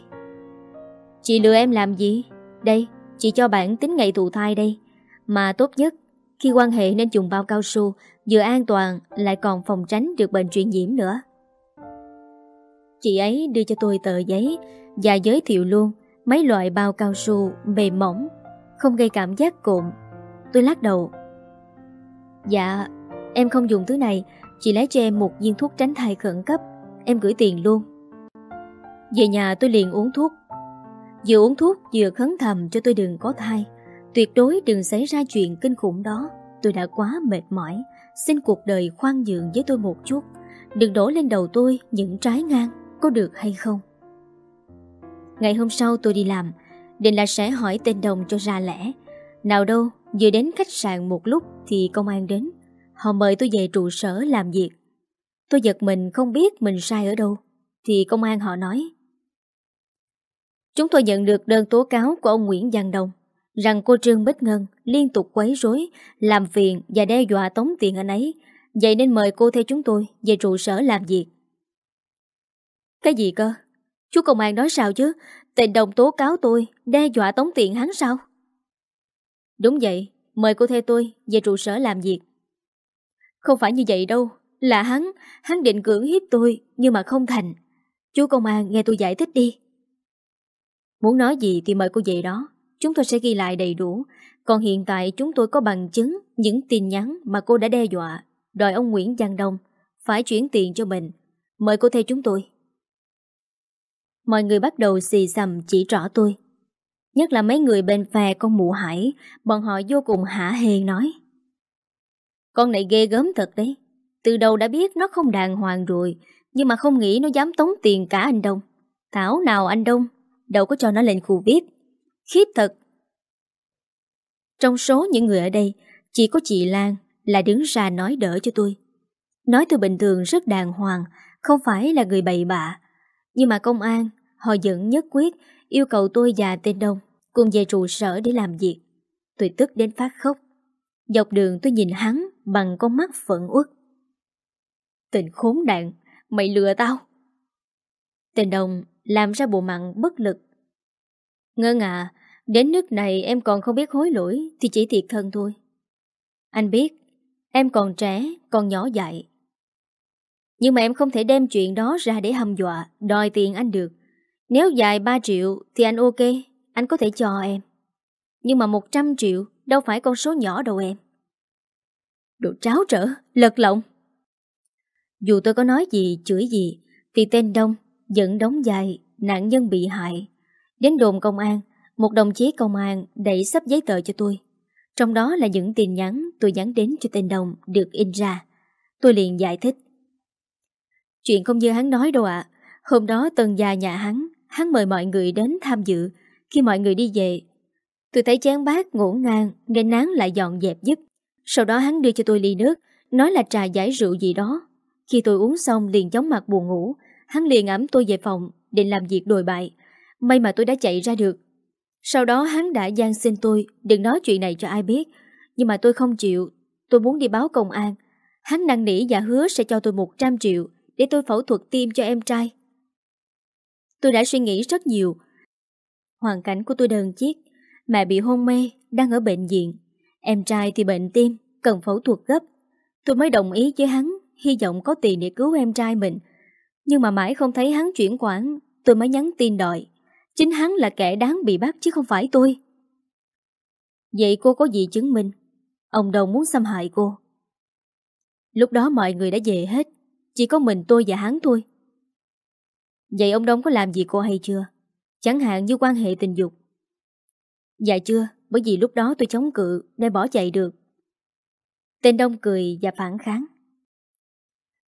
Chị lừa em làm gì? Đây, chị cho bạn tính ngày thụ thai đây. Mà tốt nhất, Khi quan hệ nên dùng bao cao su, Vừa an toàn, lại còn phòng tránh được bệnh truyền nhiễm nữa. Chị ấy đưa cho tôi tờ giấy Và giới thiệu luôn Mấy loại bao cao su mềm mỏng, Không gây cảm giác cộm. Tôi lắc đầu. Dạ Em không dùng thứ này, Chị lấy cho em một viên thuốc tránh thai khẩn cấp. Em gửi tiền luôn. Về nhà tôi liền uống thuốc. Vừa uống thuốc vừa khấn thầm cho tôi đừng có thai. Tuyệt đối đừng xảy ra chuyện kinh khủng đó. Tôi đã quá mệt mỏi. Xin cuộc đời khoan nhượng với tôi một chút. Đừng đổ lên đầu tôi những trái ngang, Có được hay không? Ngày hôm sau tôi đi làm, Định là sẽ hỏi tên đồng cho ra lẽ. Nào đâu, Vừa đến khách sạn một lúc Thì công an đến. Họ mời tôi về trụ sở làm việc. Tôi giật mình không biết mình sai ở đâu Thì công an họ nói Chúng tôi nhận được đơn tố cáo của ông Nguyễn Giang Đông rằng cô Trương Bích Ngân liên tục quấy rối, làm phiền và đe dọa tống tiền anh ấy. Vậy nên mời cô theo chúng tôi về trụ sở làm việc. Cái gì cơ? Chú công an nói sao chứ? Tên đồng tố cáo tôi, đe dọa tống tiền hắn sao? Đúng vậy, mời cô theo tôi về trụ sở làm việc. Không phải như vậy đâu, là hắn, hắn định cưỡng hiếp tôi nhưng mà không thành. Chú công an nghe tôi giải thích đi. Muốn nói gì thì mời cô về đó, chúng tôi sẽ ghi lại đầy đủ. Còn hiện tại chúng tôi có bằng chứng những tin nhắn mà cô đã đe dọa, đòi ông Nguyễn Giang Đông phải chuyển tiền cho mình. Mời cô theo chúng tôi. Mọi người bắt đầu xì xầm chỉ rõ tôi. Nhất là mấy người bên phe con mụ hải, bọn họ vô cùng hả hề nói. Con này ghê gớm thật đấy. Từ đầu đã biết nó không đàng hoàng rồi, nhưng mà không nghĩ nó dám tống tiền cả anh Đông. Thảo nào anh Đông, đâu có cho nó lên khu VIP. Khiếp thật. Trong số những người ở đây, chỉ có chị Lan là đứng ra nói đỡ cho tôi. Nói tôi bình thường rất đàng hoàng, không phải là người bậy bạ. Nhưng mà công an, họ vẫn nhất quyết yêu cầu tôi và tên Đông cùng về trụ sở để làm việc. Tôi tức đến phát khóc. Dọc đường tôi nhìn hắn bằng con mắt phẫn uất. Tình khốn nạn, mày lừa tao. Tên đồng làm ra bộ mặn bất lực. Ngân à, đến nước này em còn không biết hối lỗi thì chỉ thiệt thân thôi. Anh biết, em còn trẻ, còn nhỏ dại. Nhưng mà em không thể đem chuyện đó ra để hâm dọa, đòi tiền anh được. Nếu dài 3 triệu thì anh ok, anh có thể cho em. Nhưng mà 100 triệu đâu phải con số nhỏ đâu em. Đồ tráo trở, lật lộng. Dù tôi có nói gì, chửi gì, thì tên Đông dẫn đóng dài, nạn nhân bị hại. Đến đồn công an, một đồng chí công an đẩy sắp giấy tờ cho tôi. Trong đó là những tin nhắn tôi nhắn đến cho tên Đông được in ra. Tôi liền giải thích. Chuyện không như hắn nói đâu ạ. Hôm đó tần già nhà hắn, hắn mời mọi người đến tham dự. Khi mọi người đi về, tôi thấy chén bát ngổn ngang nên nán lại dọn dẹp giúp. Sau đó hắn đưa cho tôi ly nước, nói là trà giải rượu gì đó. Khi tôi uống xong liền chóng mặt buồn ngủ, hắn liền ẩm tôi về phòng định làm việc đồi bại. May mà tôi đã chạy ra được. Sau đó hắn đã gian xin tôi đừng nói chuyện này cho ai biết. Nhưng mà tôi không chịu, tôi muốn đi báo công an. Hắn năn nỉ và hứa sẽ cho tôi 100 triệu để tôi phẫu thuật tim cho em trai. Tôi đã suy nghĩ rất nhiều. Hoàn cảnh của tôi đơn chiếc, mẹ bị hôn mê, đang ở bệnh viện. Em trai thì bệnh tim, cần phẫu thuật gấp. Tôi mới đồng ý với hắn, hy vọng có tiền để cứu em trai mình. Nhưng mà mãi không thấy hắn chuyển khoản, tôi mới nhắn tin đòi. Chính hắn là kẻ đáng bị bắt chứ không phải tôi. Vậy cô có gì chứng minh? Ông Đồng muốn xâm hại cô. Lúc đó mọi người đã về hết, chỉ có mình tôi và hắn thôi. Vậy ông Đông có làm gì cô hay chưa? Chẳng hạn như quan hệ tình dục. Dạ chưa, bởi vì lúc đó tôi chống cự nên bỏ chạy được. Tên Đông cười và phản kháng.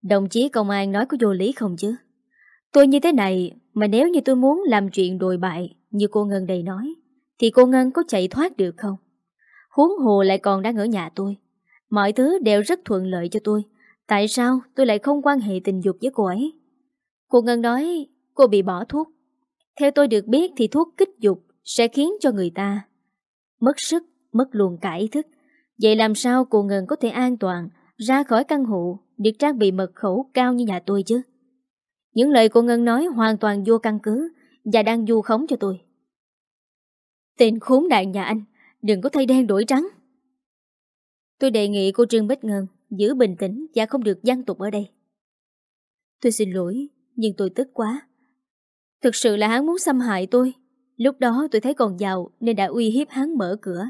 Đồng chí công an nói có vô lý không chứ? Tôi như thế này, mà nếu như tôi muốn làm chuyện đồi bại như cô Ngân đây nói, thì cô Ngân có chạy thoát được không? Huống hồ lại còn đang ở nhà tôi. Mọi thứ đều rất thuận lợi cho tôi. Tại sao tôi lại không quan hệ tình dục với cô ấy? Cô Ngân nói cô bị bỏ thuốc. Theo tôi được biết thì thuốc kích dục sẽ khiến cho người ta mất sức, mất luồng cả ý thức. Vậy làm sao cô Ngân có thể an toàn ra khỏi căn hộ được trang bị mật khẩu cao như nhà tôi chứ? Những lời cô Ngân nói hoàn toàn vô căn cứ và đang du khống cho tôi. Tên khốn nạn nhà anh, đừng có thay đen đổi trắng. Tôi đề nghị cô Trương Bích Ngân giữ bình tĩnh và không được gian tục ở đây. Tôi xin lỗi, nhưng tôi tức quá. Thực sự là hắn muốn xâm hại tôi. Lúc đó tôi thấy còn giàu nên đã uy hiếp hắn mở cửa.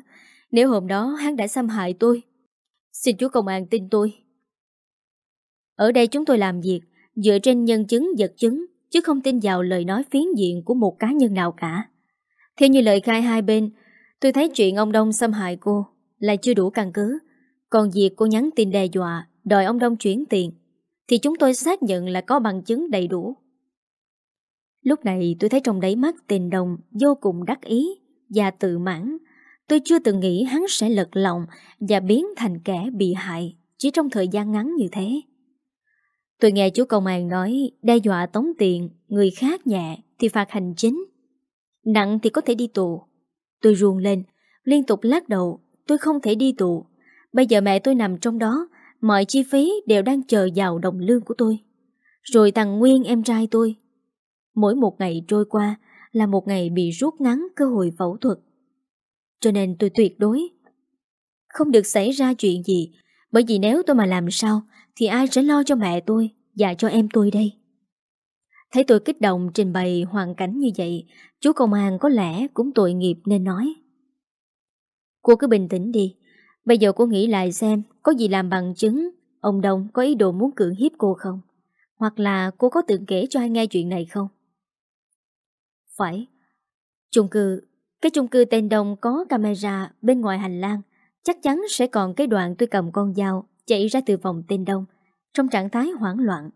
Nếu hôm đó hắn đã xâm hại tôi, xin chú công an tin tôi. Ở đây chúng tôi làm việc dựa trên nhân chứng vật chứng chứ không tin vào lời nói phiến diện của một cá nhân nào cả. Theo như lời khai hai bên, tôi thấy chuyện ông Đông xâm hại cô là chưa đủ căn cứ. Còn việc cô nhắn tin đe dọa, đòi ông Đông chuyển tiền, thì chúng tôi xác nhận là có bằng chứng đầy đủ. Lúc này tôi thấy trong đáy mắt tiền đồng vô cùng đắc ý và tự mãn. Tôi chưa từng nghĩ hắn sẽ lật lòng và biến thành kẻ bị hại chỉ trong thời gian ngắn như thế. Tôi nghe chú công an nói đe dọa tống tiền, người khác nhẹ thì phạt hành chính. Nặng thì có thể đi tù. Tôi ruồn lên, liên tục lắc đầu, tôi không thể đi tù. Bây giờ mẹ tôi nằm trong đó, mọi chi phí đều đang chờ vào đồng lương của tôi. Rồi thằng Nguyên em trai tôi. Mỗi một ngày trôi qua là một ngày bị rút ngắn cơ hội phẫu thuật. Cho nên tôi tuyệt đối không được xảy ra chuyện gì, bởi vì nếu tôi mà làm sao thì ai sẽ lo cho mẹ tôi và cho em tôi đây? Thấy tôi kích động trình bày hoàn cảnh như vậy, chú công an có lẽ cũng tội nghiệp nên nói. Cô cứ bình tĩnh đi, bây giờ cô nghĩ lại xem có gì làm bằng chứng ông Đông có ý đồ muốn cưỡng hiếp cô không? Hoặc là cô có từng kể cho ai nghe chuyện này không? Phải. Chung cư, cái chung cư tên Đông có camera bên ngoài hành lang. Chắc chắn sẽ còn cái đoạn tôi cầm con dao chạy ra từ phòng tên Đông trong trạng thái hoảng loạn.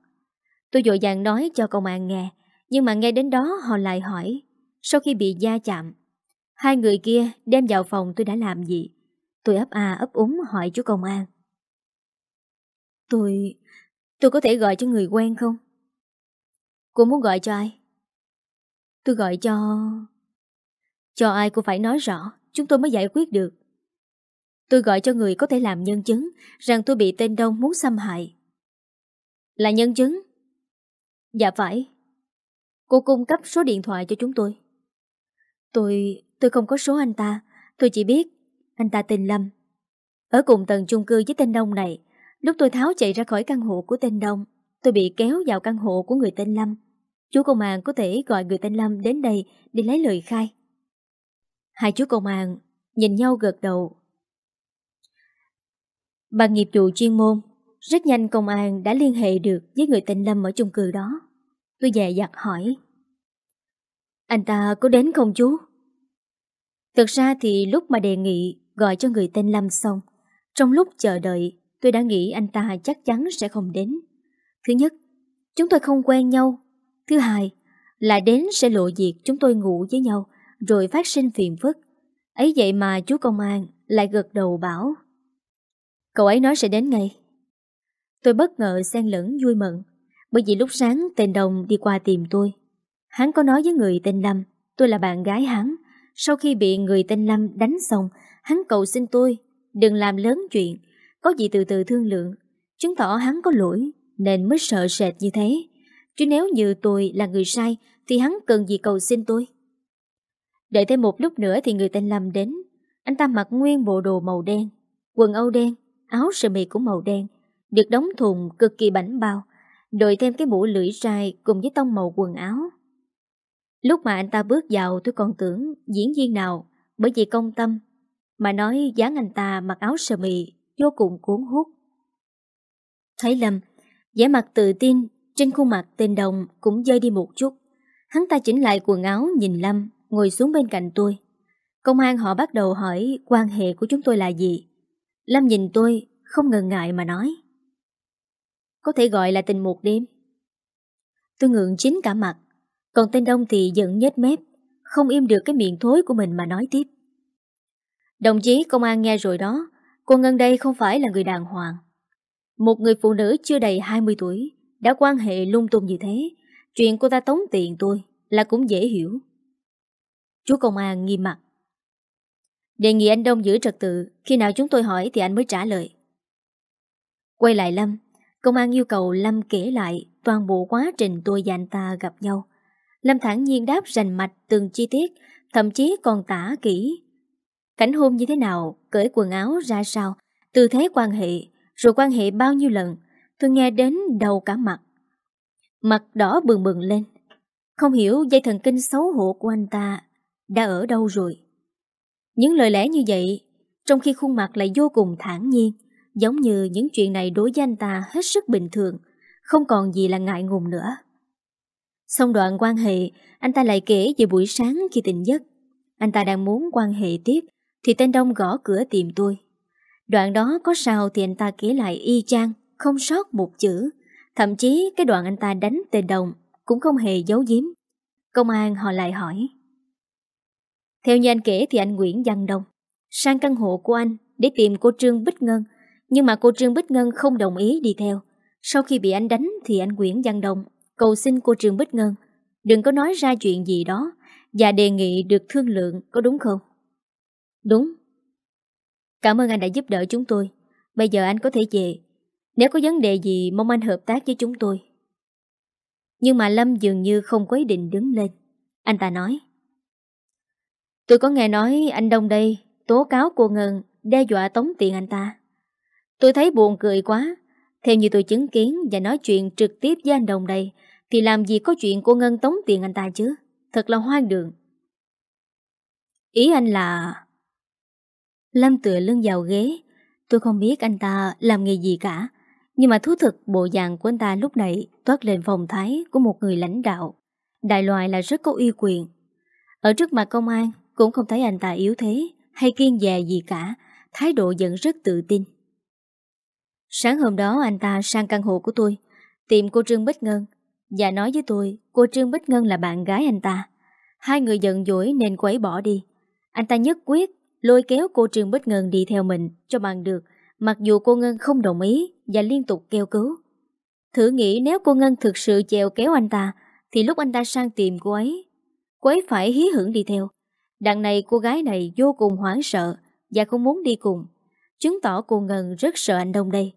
Tôi dội dàng nói cho công an nghe, nhưng mà nghe đến đó họ lại hỏi, sau khi bị da chạm, hai người kia đem vào phòng tôi đã làm gì? Tôi ấp à ấp úng hỏi chú công an. Tôi... tôi có thể gọi cho người quen không? Cô muốn gọi cho ai? Tôi gọi cho... Cho ai cô phải nói rõ, chúng tôi mới giải quyết được. Tôi gọi cho người có thể làm nhân chứng rằng tôi bị tên Đông muốn xâm hại. Là nhân chứng? Dạ phải. Cô cung cấp số điện thoại cho chúng tôi. Tôi... tôi không có số anh ta. Tôi chỉ biết anh ta tên Lâm. Ở cùng tầng chung cư với tên Đông này, lúc tôi tháo chạy ra khỏi căn hộ của tên Đông, tôi bị kéo vào căn hộ của người tên Lâm. Chú công an có thể gọi người tên Lâm đến đây để lấy lời khai. Hai chú công an nhìn nhau gật đầu. Bằng nghiệp vụ chuyên môn, rất nhanh công an đã liên hệ được với người tên Lâm ở chung cư đó. Tôi dè dặt hỏi. Anh ta có đến không chú? Thực ra thì lúc mà đề nghị gọi cho người tên Lâm xong, trong lúc chờ đợi, tôi đã nghĩ anh ta chắc chắn sẽ không đến. Thứ nhất, chúng tôi không quen nhau. Thứ hai, là đến sẽ lộ diệt chúng tôi ngủ với nhau, rồi phát sinh phiền phức. Ấy vậy mà chú công an lại gật đầu bảo. Cậu ấy nói sẽ đến ngay. Tôi bất ngờ xen lẫn vui mừng, bởi vì lúc sáng tên Đồng đi qua tìm tôi. Hắn có nói với người tên Lâm, tôi là bạn gái hắn. Sau khi bị người tên Lâm đánh xong, hắn cầu xin tôi, đừng làm lớn chuyện, có gì từ từ thương lượng. Chứng tỏ hắn có lỗi, nên mới sợ sệt như thế. Chứ nếu như tôi là người sai, thì hắn cần gì cầu xin tôi. Đợi thêm một lúc nữa thì người tên Lâm đến. Anh ta mặc nguyên bộ đồ màu đen, quần âu đen, áo sơ mi cũng màu đen, được đóng thùng cực kỳ bảnh bao, đội thêm cái mũ lưỡi trai cùng với tông màu quần áo. Lúc mà anh ta bước vào tôi còn tưởng diễn viên nào bởi vì công tâm mà nói dáng anh ta mặc áo sơ mi vô cùng cuốn hút. Thấy Lâm, vẻ mặt tự tin trên khuôn mặt tên đồng cũng rơi đi một chút. Hắn ta chỉnh lại quần áo nhìn Lâm ngồi xuống bên cạnh tôi. Công an họ bắt đầu hỏi quan hệ của chúng tôi là gì. Lâm nhìn tôi không ngần ngại mà nói. Có thể gọi là tình một đêm. Tôi ngượng chính cả mặt, còn tên Đông thì giận nhếch mép, không im được cái miệng thối của mình mà nói tiếp. Đồng chí công an nghe rồi đó, cô Ngân đây không phải là người đàng hoàng. Một người phụ nữ chưa đầy 20 tuổi đã quan hệ lung tung như thế, chuyện cô ta tống tiền tôi là cũng dễ hiểu. Chú công an nghiêm mặt. Đề nghị anh Đông giữ trật tự, khi nào chúng tôi hỏi thì anh mới trả lời. Quay lại Lâm, công an yêu cầu Lâm kể lại toàn bộ quá trình tôi và anh ta gặp nhau. Lâm thẳng nhiên đáp rành mạch từng chi tiết, thậm chí còn tả kỹ. Cảnh hôn như thế nào, cởi quần áo ra sao, tư thế quan hệ, rồi quan hệ bao nhiêu lần, tôi nghe đến đầu cả mặt. Mặt đỏ bừng bừng lên. Không hiểu dây thần kinh xấu hổ của anh ta đã ở đâu rồi. Những lời lẽ như vậy, trong khi khuôn mặt lại vô cùng thản nhiên, giống như những chuyện này đối với anh ta hết sức bình thường, không còn gì là ngại ngùng nữa. Xong đoạn quan hệ, anh ta lại kể về buổi sáng khi tỉnh giấc. Anh ta đang muốn quan hệ tiếp, thì tên Đông gõ cửa tìm tôi. Đoạn đó có sao thì anh ta kể lại y chang, không sót một chữ. Thậm chí cái đoạn anh ta đánh tên đồng cũng không hề giấu giếm. Công an họ lại hỏi. Theo như anh kể thì anh Nguyễn Văn Đông sang căn hộ của anh để tìm cô Trương Bích Ngân, nhưng mà cô Trương Bích Ngân không đồng ý đi theo. Sau khi bị anh đánh thì anh Nguyễn Văn Đông cầu xin cô Trương Bích Ngân đừng có nói ra chuyện gì đó và đề nghị được thương lượng có đúng không? Đúng. Cảm ơn anh đã giúp đỡ chúng tôi. Bây giờ anh có thể về. Nếu có vấn đề gì mong anh hợp tác với chúng tôi. Nhưng mà Lâm dường như không có ý định đứng lên. Anh ta nói. Tôi có nghe nói anh Đông đây tố cáo cô Ngân đe dọa tống tiền anh ta. Tôi thấy buồn cười quá. Theo như tôi chứng kiến và nói chuyện trực tiếp với anh Đông đây, thì làm gì có chuyện cô Ngân tống tiền anh ta chứ. Thật là hoang đường. Ý anh là... Lâm tựa lưng vào ghế. Tôi không biết anh ta làm nghề gì cả. Nhưng mà thú thực bộ dạng của anh ta lúc này toát lên phong thái của một người lãnh đạo. Đại loại là rất có uy quyền. Ở trước mặt công an cũng không thấy anh ta yếu thế, Hay kiên dè gì cả, Thái độ vẫn rất tự tin. Sáng hôm đó anh ta sang căn hộ của tôi, Tìm cô Trương Bích Ngân, Và nói với tôi Cô Trương Bích Ngân là bạn gái anh ta. Hai người giận dỗi nên quấy bỏ đi. Anh ta nhất quyết lôi kéo cô Trương Bích Ngân đi theo mình cho bằng được, Mặc dù cô Ngân không đồng ý Và liên tục kêu cứu. Thử nghĩ nếu cô Ngân thực sự chèo kéo anh ta, Thì lúc anh ta sang tìm cô ấy Cô ấy phải hí hưởng đi theo. Đằng này cô gái này vô cùng hoảng sợ Và không muốn đi cùng. Chứng tỏ cô Ngân rất sợ anh Đông đây.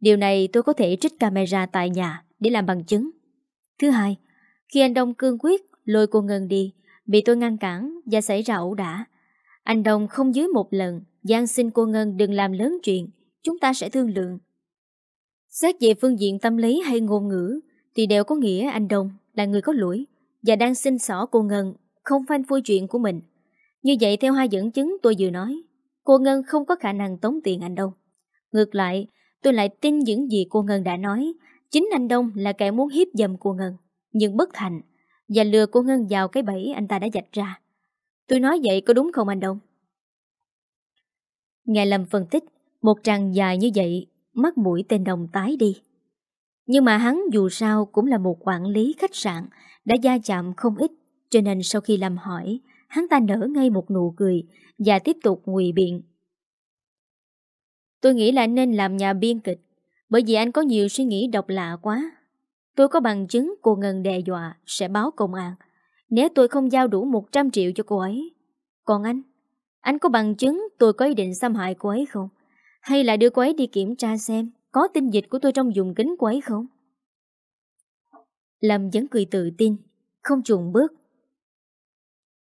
Điều này tôi có thể trích camera tại nhà Để làm bằng chứng. Thứ hai, Khi anh Đông cương quyết lôi cô Ngân đi Bị tôi ngăn cản và xảy ra ẩu đả, Anh Đông không dưới một lần gian xin cô Ngân đừng làm lớn chuyện, Chúng ta sẽ thương lượng. Xét về phương diện tâm lý hay ngôn ngữ Thì đều có nghĩa anh Đông là người có lỗi Và đang xin xỏ cô Ngân Không phanh phui chuyện của mình. Như vậy theo hai dẫn chứng tôi vừa nói, Cô Ngân không có khả năng tống tiền anh Đông Ngược lại, Tôi lại tin những gì cô Ngân đã nói. Chính anh Đông là kẻ muốn hiếp dâm cô Ngân, Nhưng bất thành Và lừa cô Ngân vào cái bẫy anh ta đã dạch ra. Tôi nói vậy có đúng không anh Đông? Nghe Lâm phân tích, Một tràng dài như vậy, Mắt mũi tên Đồng tái đi. Nhưng mà hắn dù sao cũng là một quản lý khách sạn, Đã gia chạm không ít, Cho nên sau khi làm hỏi Hắn ta nở ngay một nụ cười Và tiếp tục ngụy biện. Tôi nghĩ là nên làm nhà biên kịch, Bởi vì anh có nhiều suy nghĩ độc lạ quá. Tôi có bằng chứng cô Ngân đe dọa Sẽ báo công an. Nếu tôi không giao đủ 100 triệu cho cô ấy, Còn anh Anh có bằng chứng tôi có ý định xâm hại cô ấy không? Hay là đưa cô ấy đi kiểm tra xem Có tinh dịch của tôi trong dùng kính cô ấy không? Lâm vẫn cười tự tin, Không chuồn bước.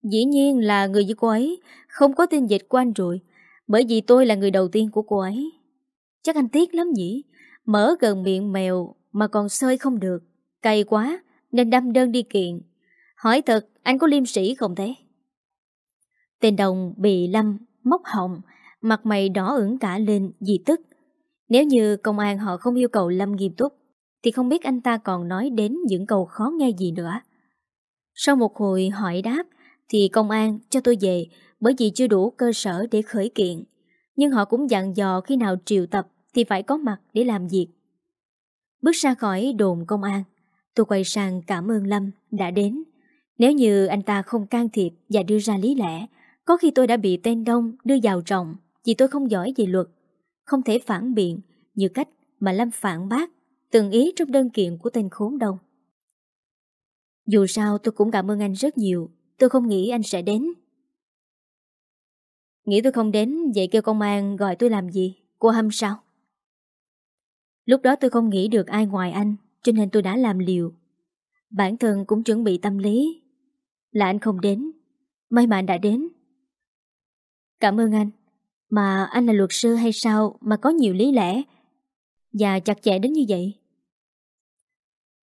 Dĩ nhiên là người với cô ấy, Không có tin dịch của anh rồi, bởi vì tôi là người đầu tiên của cô ấy. Chắc anh tiếc lắm nhỉ? Mở gần miệng mèo Mà còn sơi không được. Cay quá, nên đâm đơn đi kiện. Hỏi thật, anh có liêm sĩ không thế? Tên đồng bị Lâm móc họng, Mặt mày đỏ ửng cả lên vì tức. Nếu như công an họ không yêu cầu Lâm nghiêm túc, Thì không biết anh ta còn nói đến những câu khó nghe gì nữa. Sau một hồi hỏi đáp thì công an cho tôi về bởi vì chưa đủ cơ sở để khởi kiện. Nhưng họ cũng dặn dò khi nào triệu tập thì phải có mặt để làm việc. Bước ra khỏi đồn công an, tôi quay sang cảm ơn Lâm đã đến. Nếu như anh ta không can thiệp và đưa ra lý lẽ, có khi tôi đã bị tên đông đưa vào trọng vì tôi không giỏi về luật, không thể phản biện như cách mà Lâm phản bác từng ý trong đơn kiện của tên khốn đông. Dù sao tôi cũng cảm ơn anh rất nhiều, tôi không nghĩ anh sẽ đến. Nghĩ tôi không đến, Vậy kêu công an gọi tôi làm gì? Cô hâm sao? Lúc đó tôi không nghĩ được ai ngoài anh, Cho nên tôi đã làm liều. Bản thân cũng chuẩn bị tâm lý Là anh không đến. May mà anh đã đến. Cảm ơn anh. Mà anh là luật sư hay sao Mà có nhiều lý lẽ Và chặt chẽ đến như vậy?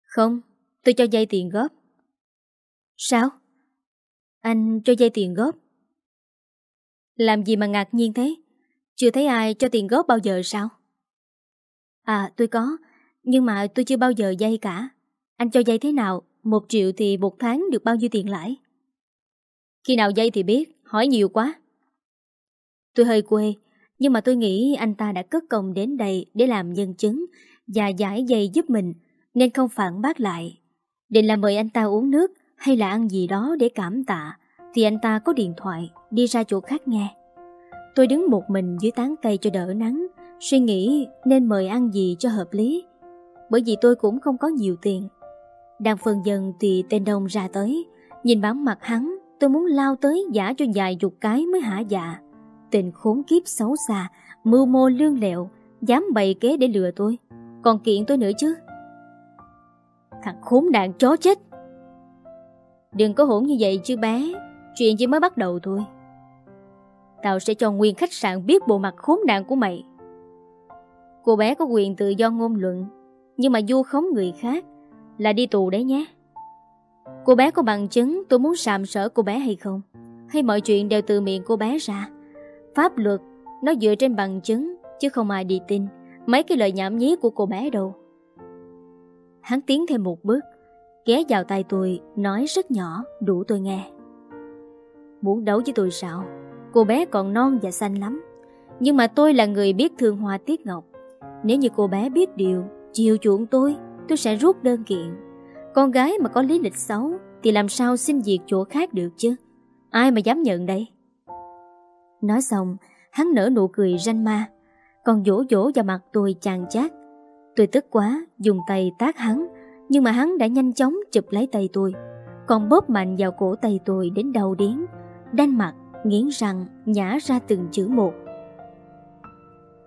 Không, Tôi cho dây tiền góp. Sao? Anh cho dây tiền góp. Làm gì mà ngạc nhiên thế? Chưa thấy ai cho tiền góp bao giờ sao? À tôi có, Nhưng mà tôi chưa bao giờ dây cả. Anh cho dây thế nào, Một triệu thì một tháng được bao nhiêu tiền lãi? Khi nào dây thì biết, Hỏi nhiều quá. Tôi hơi quê, Nhưng mà tôi nghĩ anh ta đã cất công đến đây Để làm nhân chứng Và giải dây giúp mình, Nên không phản bác lại. Định là mời anh ta uống nước hay là ăn gì đó để cảm tạ, thì anh ta có điện thoại, Đi ra chỗ khác nghe. Tôi đứng một mình dưới tán cây cho đỡ nắng, Suy nghĩ nên mời ăn gì cho hợp lý, Bởi vì tôi cũng không có nhiều tiền. Đang phần dần thì tên đông ra tới, Nhìn bám mặt hắn, Tôi muốn lao tới giả cho dài dục cái mới hả dạ. Tình khốn kiếp xấu xa, Mưu mô lương lẹo, Dám bày kế để lừa tôi. Còn kiện tôi nữa chứ. Thằng khốn nạn chó chết! Đừng có hỗn như vậy chứ bé. Chuyện chỉ mới bắt đầu thôi. Tao sẽ cho nguyên khách sạn biết bộ mặt khốn nạn của mày. Cô bé có quyền tự do ngôn luận, Nhưng mà du khống người khác Là đi tù đấy nhé. Cô bé có bằng chứng tôi muốn sàm sở cô bé hay không? Hay mọi chuyện đều từ miệng cô bé ra? Pháp luật Nó dựa trên bằng chứng, Chứ không ai đi tin Mấy cái lời nhảm nhí của cô bé đâu. Hắn tiến thêm một bước. Ghé vào tay tôi Nói rất nhỏ đủ tôi nghe muốn đấu với tôi sao? Cô bé còn non và xanh lắm. Nhưng mà tôi là người biết thương hoa tiết ngọc. Nếu như cô bé biết điều, chiều chuộng tôi, tôi sẽ rút đơn kiện. Con gái mà có lý lịch xấu thì làm sao xin việc chỗ khác được chứ? Ai mà dám nhận đây? Nói xong, hắn nở nụ cười ranh ma, còn dỗ dỗ vào mặt tôi chàng chát. Tôi tức quá, dùng tay tác hắn, nhưng mà hắn đã nhanh chóng chụp lấy tay tôi, còn bóp mạnh vào cổ tay tôi đến đầu điến, đanh mặt, nghiến răng, nhả ra từng chữ một.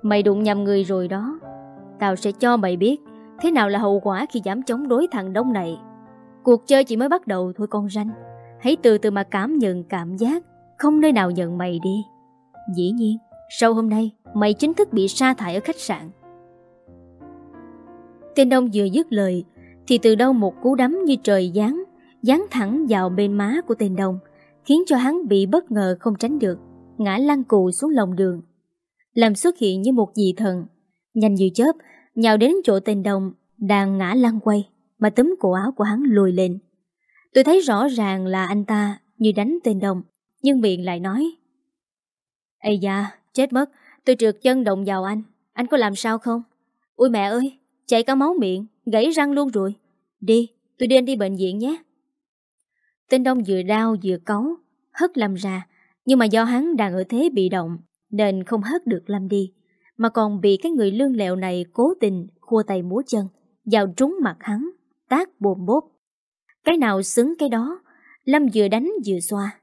Mày đụng nhầm người rồi đó, tao sẽ cho mày biết thế nào là hậu quả khi dám chống đối thằng Đông này. Cuộc chơi chỉ mới bắt đầu thôi con ranh, hãy từ từ mà cảm nhận cảm giác, không nơi nào nhận mày đi. Dĩ nhiên, sau hôm nay, mày chính thức bị sa thải ở khách sạn. Tên Đông vừa dứt lời, thì từ đâu một cú đấm như trời giáng, giáng thẳng vào bên má của tên đồng, khiến cho hắn bị bất ngờ không tránh được, ngã lăn cù xuống lòng đường. Làm xuất hiện như một dị thần, nhanh như chớp, nhào đến chỗ tên đồng, đang ngã lăn quay, mà tấm cổ áo của hắn lùi lên. Tôi thấy rõ ràng là anh ta như đánh tên đồng, nhưng miệng lại nói Ây da, chết mất, tôi trượt chân động vào anh. Anh có làm sao không? Ui mẹ ơi, chảy cả máu miệng, gãy răng luôn rồi. Đi, tôi đưa anh đi bệnh viện nhé. Tên Đông vừa đau vừa cấu, hất Lâm ra. Nhưng mà do hắn đang ở thế bị động, nên không hất được Lâm đi. Mà còn bị cái người lương lẹo này cố tình khua tay múa chân, vào trúng mặt hắn, tác bồm bốp. Cái nào xứng cái đó, Lâm vừa đánh vừa xoa.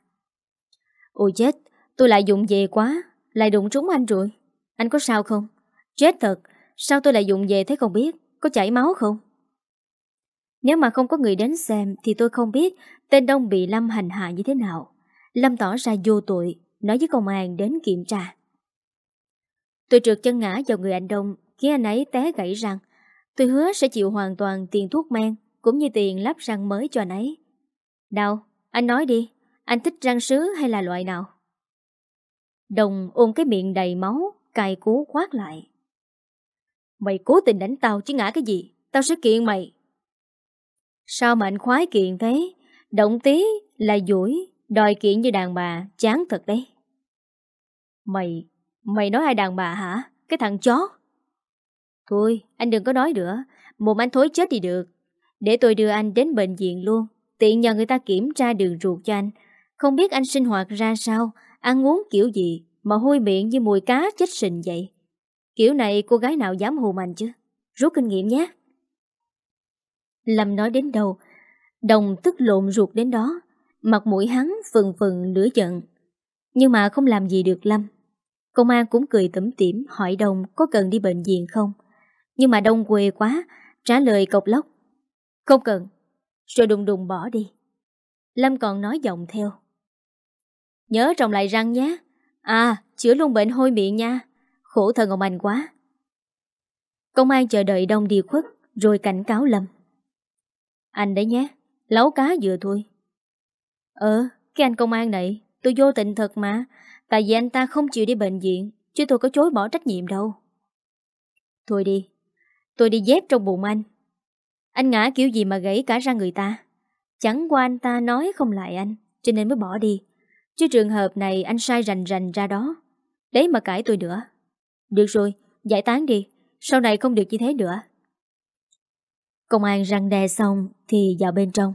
Ôi chết, Tôi lại dụng về quá Lại đụng trúng anh rồi Anh có sao không Chết thật Sao tôi lại dụng về thế không biết có chảy máu không? Nếu mà không có người đến xem Thì tôi không biết Tên Đông bị Lâm hành hạ như thế nào. Lâm tỏ ra vô tội Nói với công an đến kiểm tra. Tôi trượt chân ngã vào người anh Đông Khiến anh ấy té gãy răng. Tôi hứa sẽ chịu hoàn toàn tiền thuốc men Cũng như tiền lắp răng mới cho anh ấy. Nào, anh nói đi Anh thích răng sứ hay là loại nào? Đồng ôm cái miệng đầy máu, cài cú khoát lại. Mày cố tình đánh tao chứ ngã cái gì, tao sẽ kiện mày. Sao mà anh khoái kiện thế? Động tí là dũi, đòi kiện như đàn bà, chán thật đấy. Mày, mày nói ai đàn bà hả? Cái thằng chó. Thôi, anh đừng có nói nữa, mồm anh thối chết đi được. Để tôi đưa anh đến bệnh viện luôn, tiện nhờ người ta kiểm tra đường ruột cho anh. Không biết anh sinh hoạt ra sao, Ăn uống kiểu gì mà hôi miệng như mùi cá chết sình vậy? Kiểu này cô gái nào dám hù mạnh chứ? Rút kinh nghiệm nhé. Lâm nói đến đâu, đồng tức lộn ruột đến đó, mặt mũi hắn phừng phừng lửa giận. Nhưng mà không làm gì được Lâm. Công an cũng cười tẩm tỉm hỏi đồng có cần đi bệnh viện không? Nhưng mà Đông quê quá, trả lời cộc lốc. Không cần, rồi đùng đùng bỏ đi. Lâm còn nói giọng theo. Nhớ trồng lại răng nhé. À, chữa luôn bệnh hôi miệng nha. Khổ thân ông anh quá. Công an chờ đợi đông đi khuất, rồi cảnh cáo Lâm. Anh đấy nhé, lấu cá vừa thôi. Ờ, cái anh công an này, tôi vô tình thật mà. Tại vì anh ta không chịu đi bệnh viện, chứ tôi có chối bỏ trách nhiệm đâu. Thôi đi, tôi đi dép trong bụng anh. Anh ngã kiểu gì mà gãy cả ra người ta. Chẳng qua anh ta nói không lại anh, cho nên mới bỏ đi. Chứ trường hợp này anh sai rành rành ra đó Đấy mà cãi tôi nữa được rồi, giải tán đi. Sau này không được như thế nữa. Công an răng đe xong Thì vào bên trong.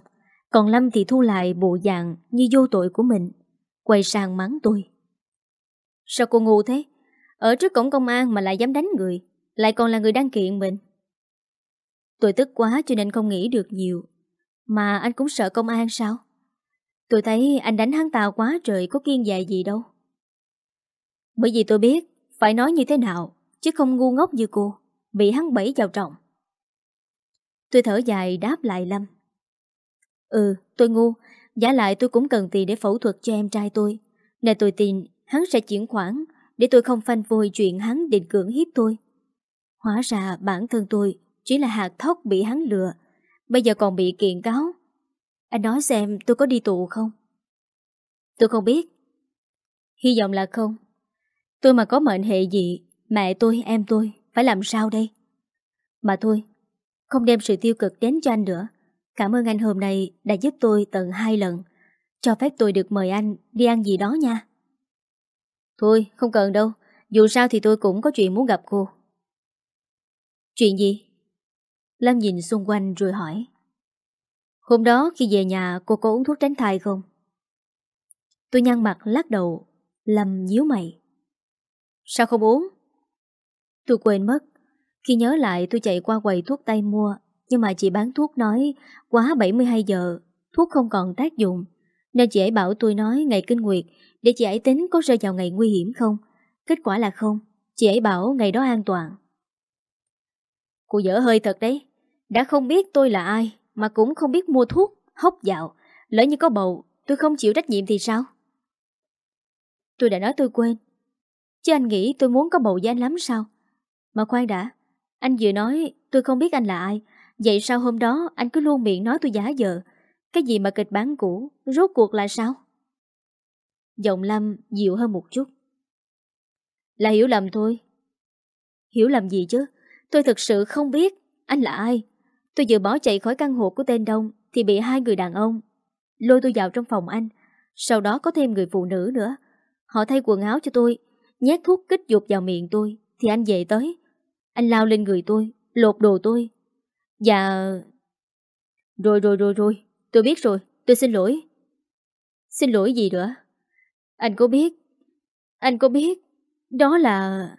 Còn Lâm thì thu lại bộ dạng Như vô tội của mình Quay sang mắng tôi. Sao cô ngu thế? Ở trước cổng công an mà lại dám đánh người Lại còn là người đăng kiện mình. Tôi tức quá cho nên không nghĩ được nhiều. Mà anh cũng sợ công an sao? Tôi thấy anh đánh hắn ta quá trời có kiên dạy gì đâu. Bởi vì tôi biết phải nói như thế nào, chứ không ngu ngốc như cô, bị hắn bẫy vào trọng. Tôi thở dài đáp lại Lâm. Ừ, tôi ngu, giả lại tôi cũng cần tiền để phẫu thuật cho em trai tôi. Nên tôi tin hắn sẽ chuyển khoản để tôi không phanh vôi chuyện hắn định cưỡng hiếp tôi. Hóa ra bản thân tôi chỉ là hạt thóc bị hắn lừa, bây giờ còn bị kiện cáo anh nói xem tôi có đi tù không? Tôi không biết. Hy vọng là không. Tôi mà có mệnh hệ gì, mẹ tôi, em tôi, phải làm sao đây? Mà thôi, không đem sự tiêu cực đến cho anh nữa. Cảm ơn anh hôm nay đã giúp tôi tận hai lần. Cho phép tôi được mời anh đi ăn gì đó nha. Thôi, không cần đâu. Dù sao thì tôi cũng có chuyện muốn gặp cô. Chuyện gì? Lâm nhìn xung quanh rồi hỏi. Hôm đó khi về nhà cô có uống thuốc tránh thai không? Tôi nhăn mặt lắc đầu, Lâm nhíu mày. Sao không uống? Tôi quên mất. Khi nhớ lại tôi chạy qua quầy thuốc tay mua, nhưng mà chị bán thuốc nói quá 72 giờ, thuốc không còn tác dụng. Nên chị ấy bảo tôi nói ngày kinh nguyệt để chị ấy tính có rơi vào ngày nguy hiểm không. Kết quả là không, chị ấy bảo ngày đó an toàn. Cô dở hơi thật đấy, đã không biết tôi là ai mà cũng không biết mua thuốc, hốc dạo. Lỡ như có bầu, tôi không chịu trách nhiệm thì sao? Tôi đã nói tôi quên. Chứ anh nghĩ tôi muốn có bầu với anh lắm sao? Mà khoan đã, anh vừa nói tôi không biết anh là ai. Vậy sao hôm đó anh cứ luôn miệng nói tôi giả vờ? Cái gì mà kịch bán cũ, rốt cuộc là sao? Giọng Lâm dịu hơn một chút. Là hiểu lầm thôi. Hiểu lầm gì chứ? Tôi thực sự không biết anh là ai. Tôi vừa bỏ chạy khỏi căn hộ của tên Đông thì bị hai người đàn ông lôi tôi vào trong phòng anh. Sau đó có thêm người phụ nữ nữa. Họ thay quần áo cho tôi, nhét thuốc kích dục vào miệng tôi thì anh về tới. Anh lao lên người tôi, lột đồ tôi. Và... Rồi rồi rồi rồi, tôi biết rồi, tôi xin lỗi. Xin lỗi gì nữa? Anh có biết, anh có biết, đó là...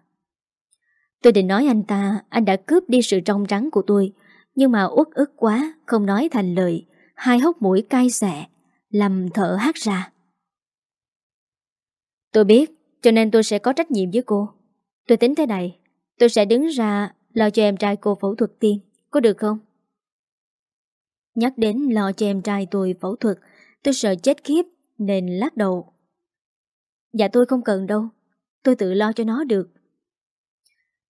Tôi định nói anh ta, anh đã cướp đi sự trong trắng của tôi, nhưng mà uất ức quá, không nói thành lời, hai hốc mũi cay xẻ, làm thở hát ra. Tôi biết, cho nên tôi sẽ có trách nhiệm với cô. Tôi tính thế này, tôi sẽ đứng ra lo cho em trai cô phẫu thuật tiên, có được không? Nhắc đến lo cho em trai tôi phẫu thuật, tôi sợ chết khiếp nên lắc đầu. Dạ tôi không cần đâu, tôi tự lo cho nó được.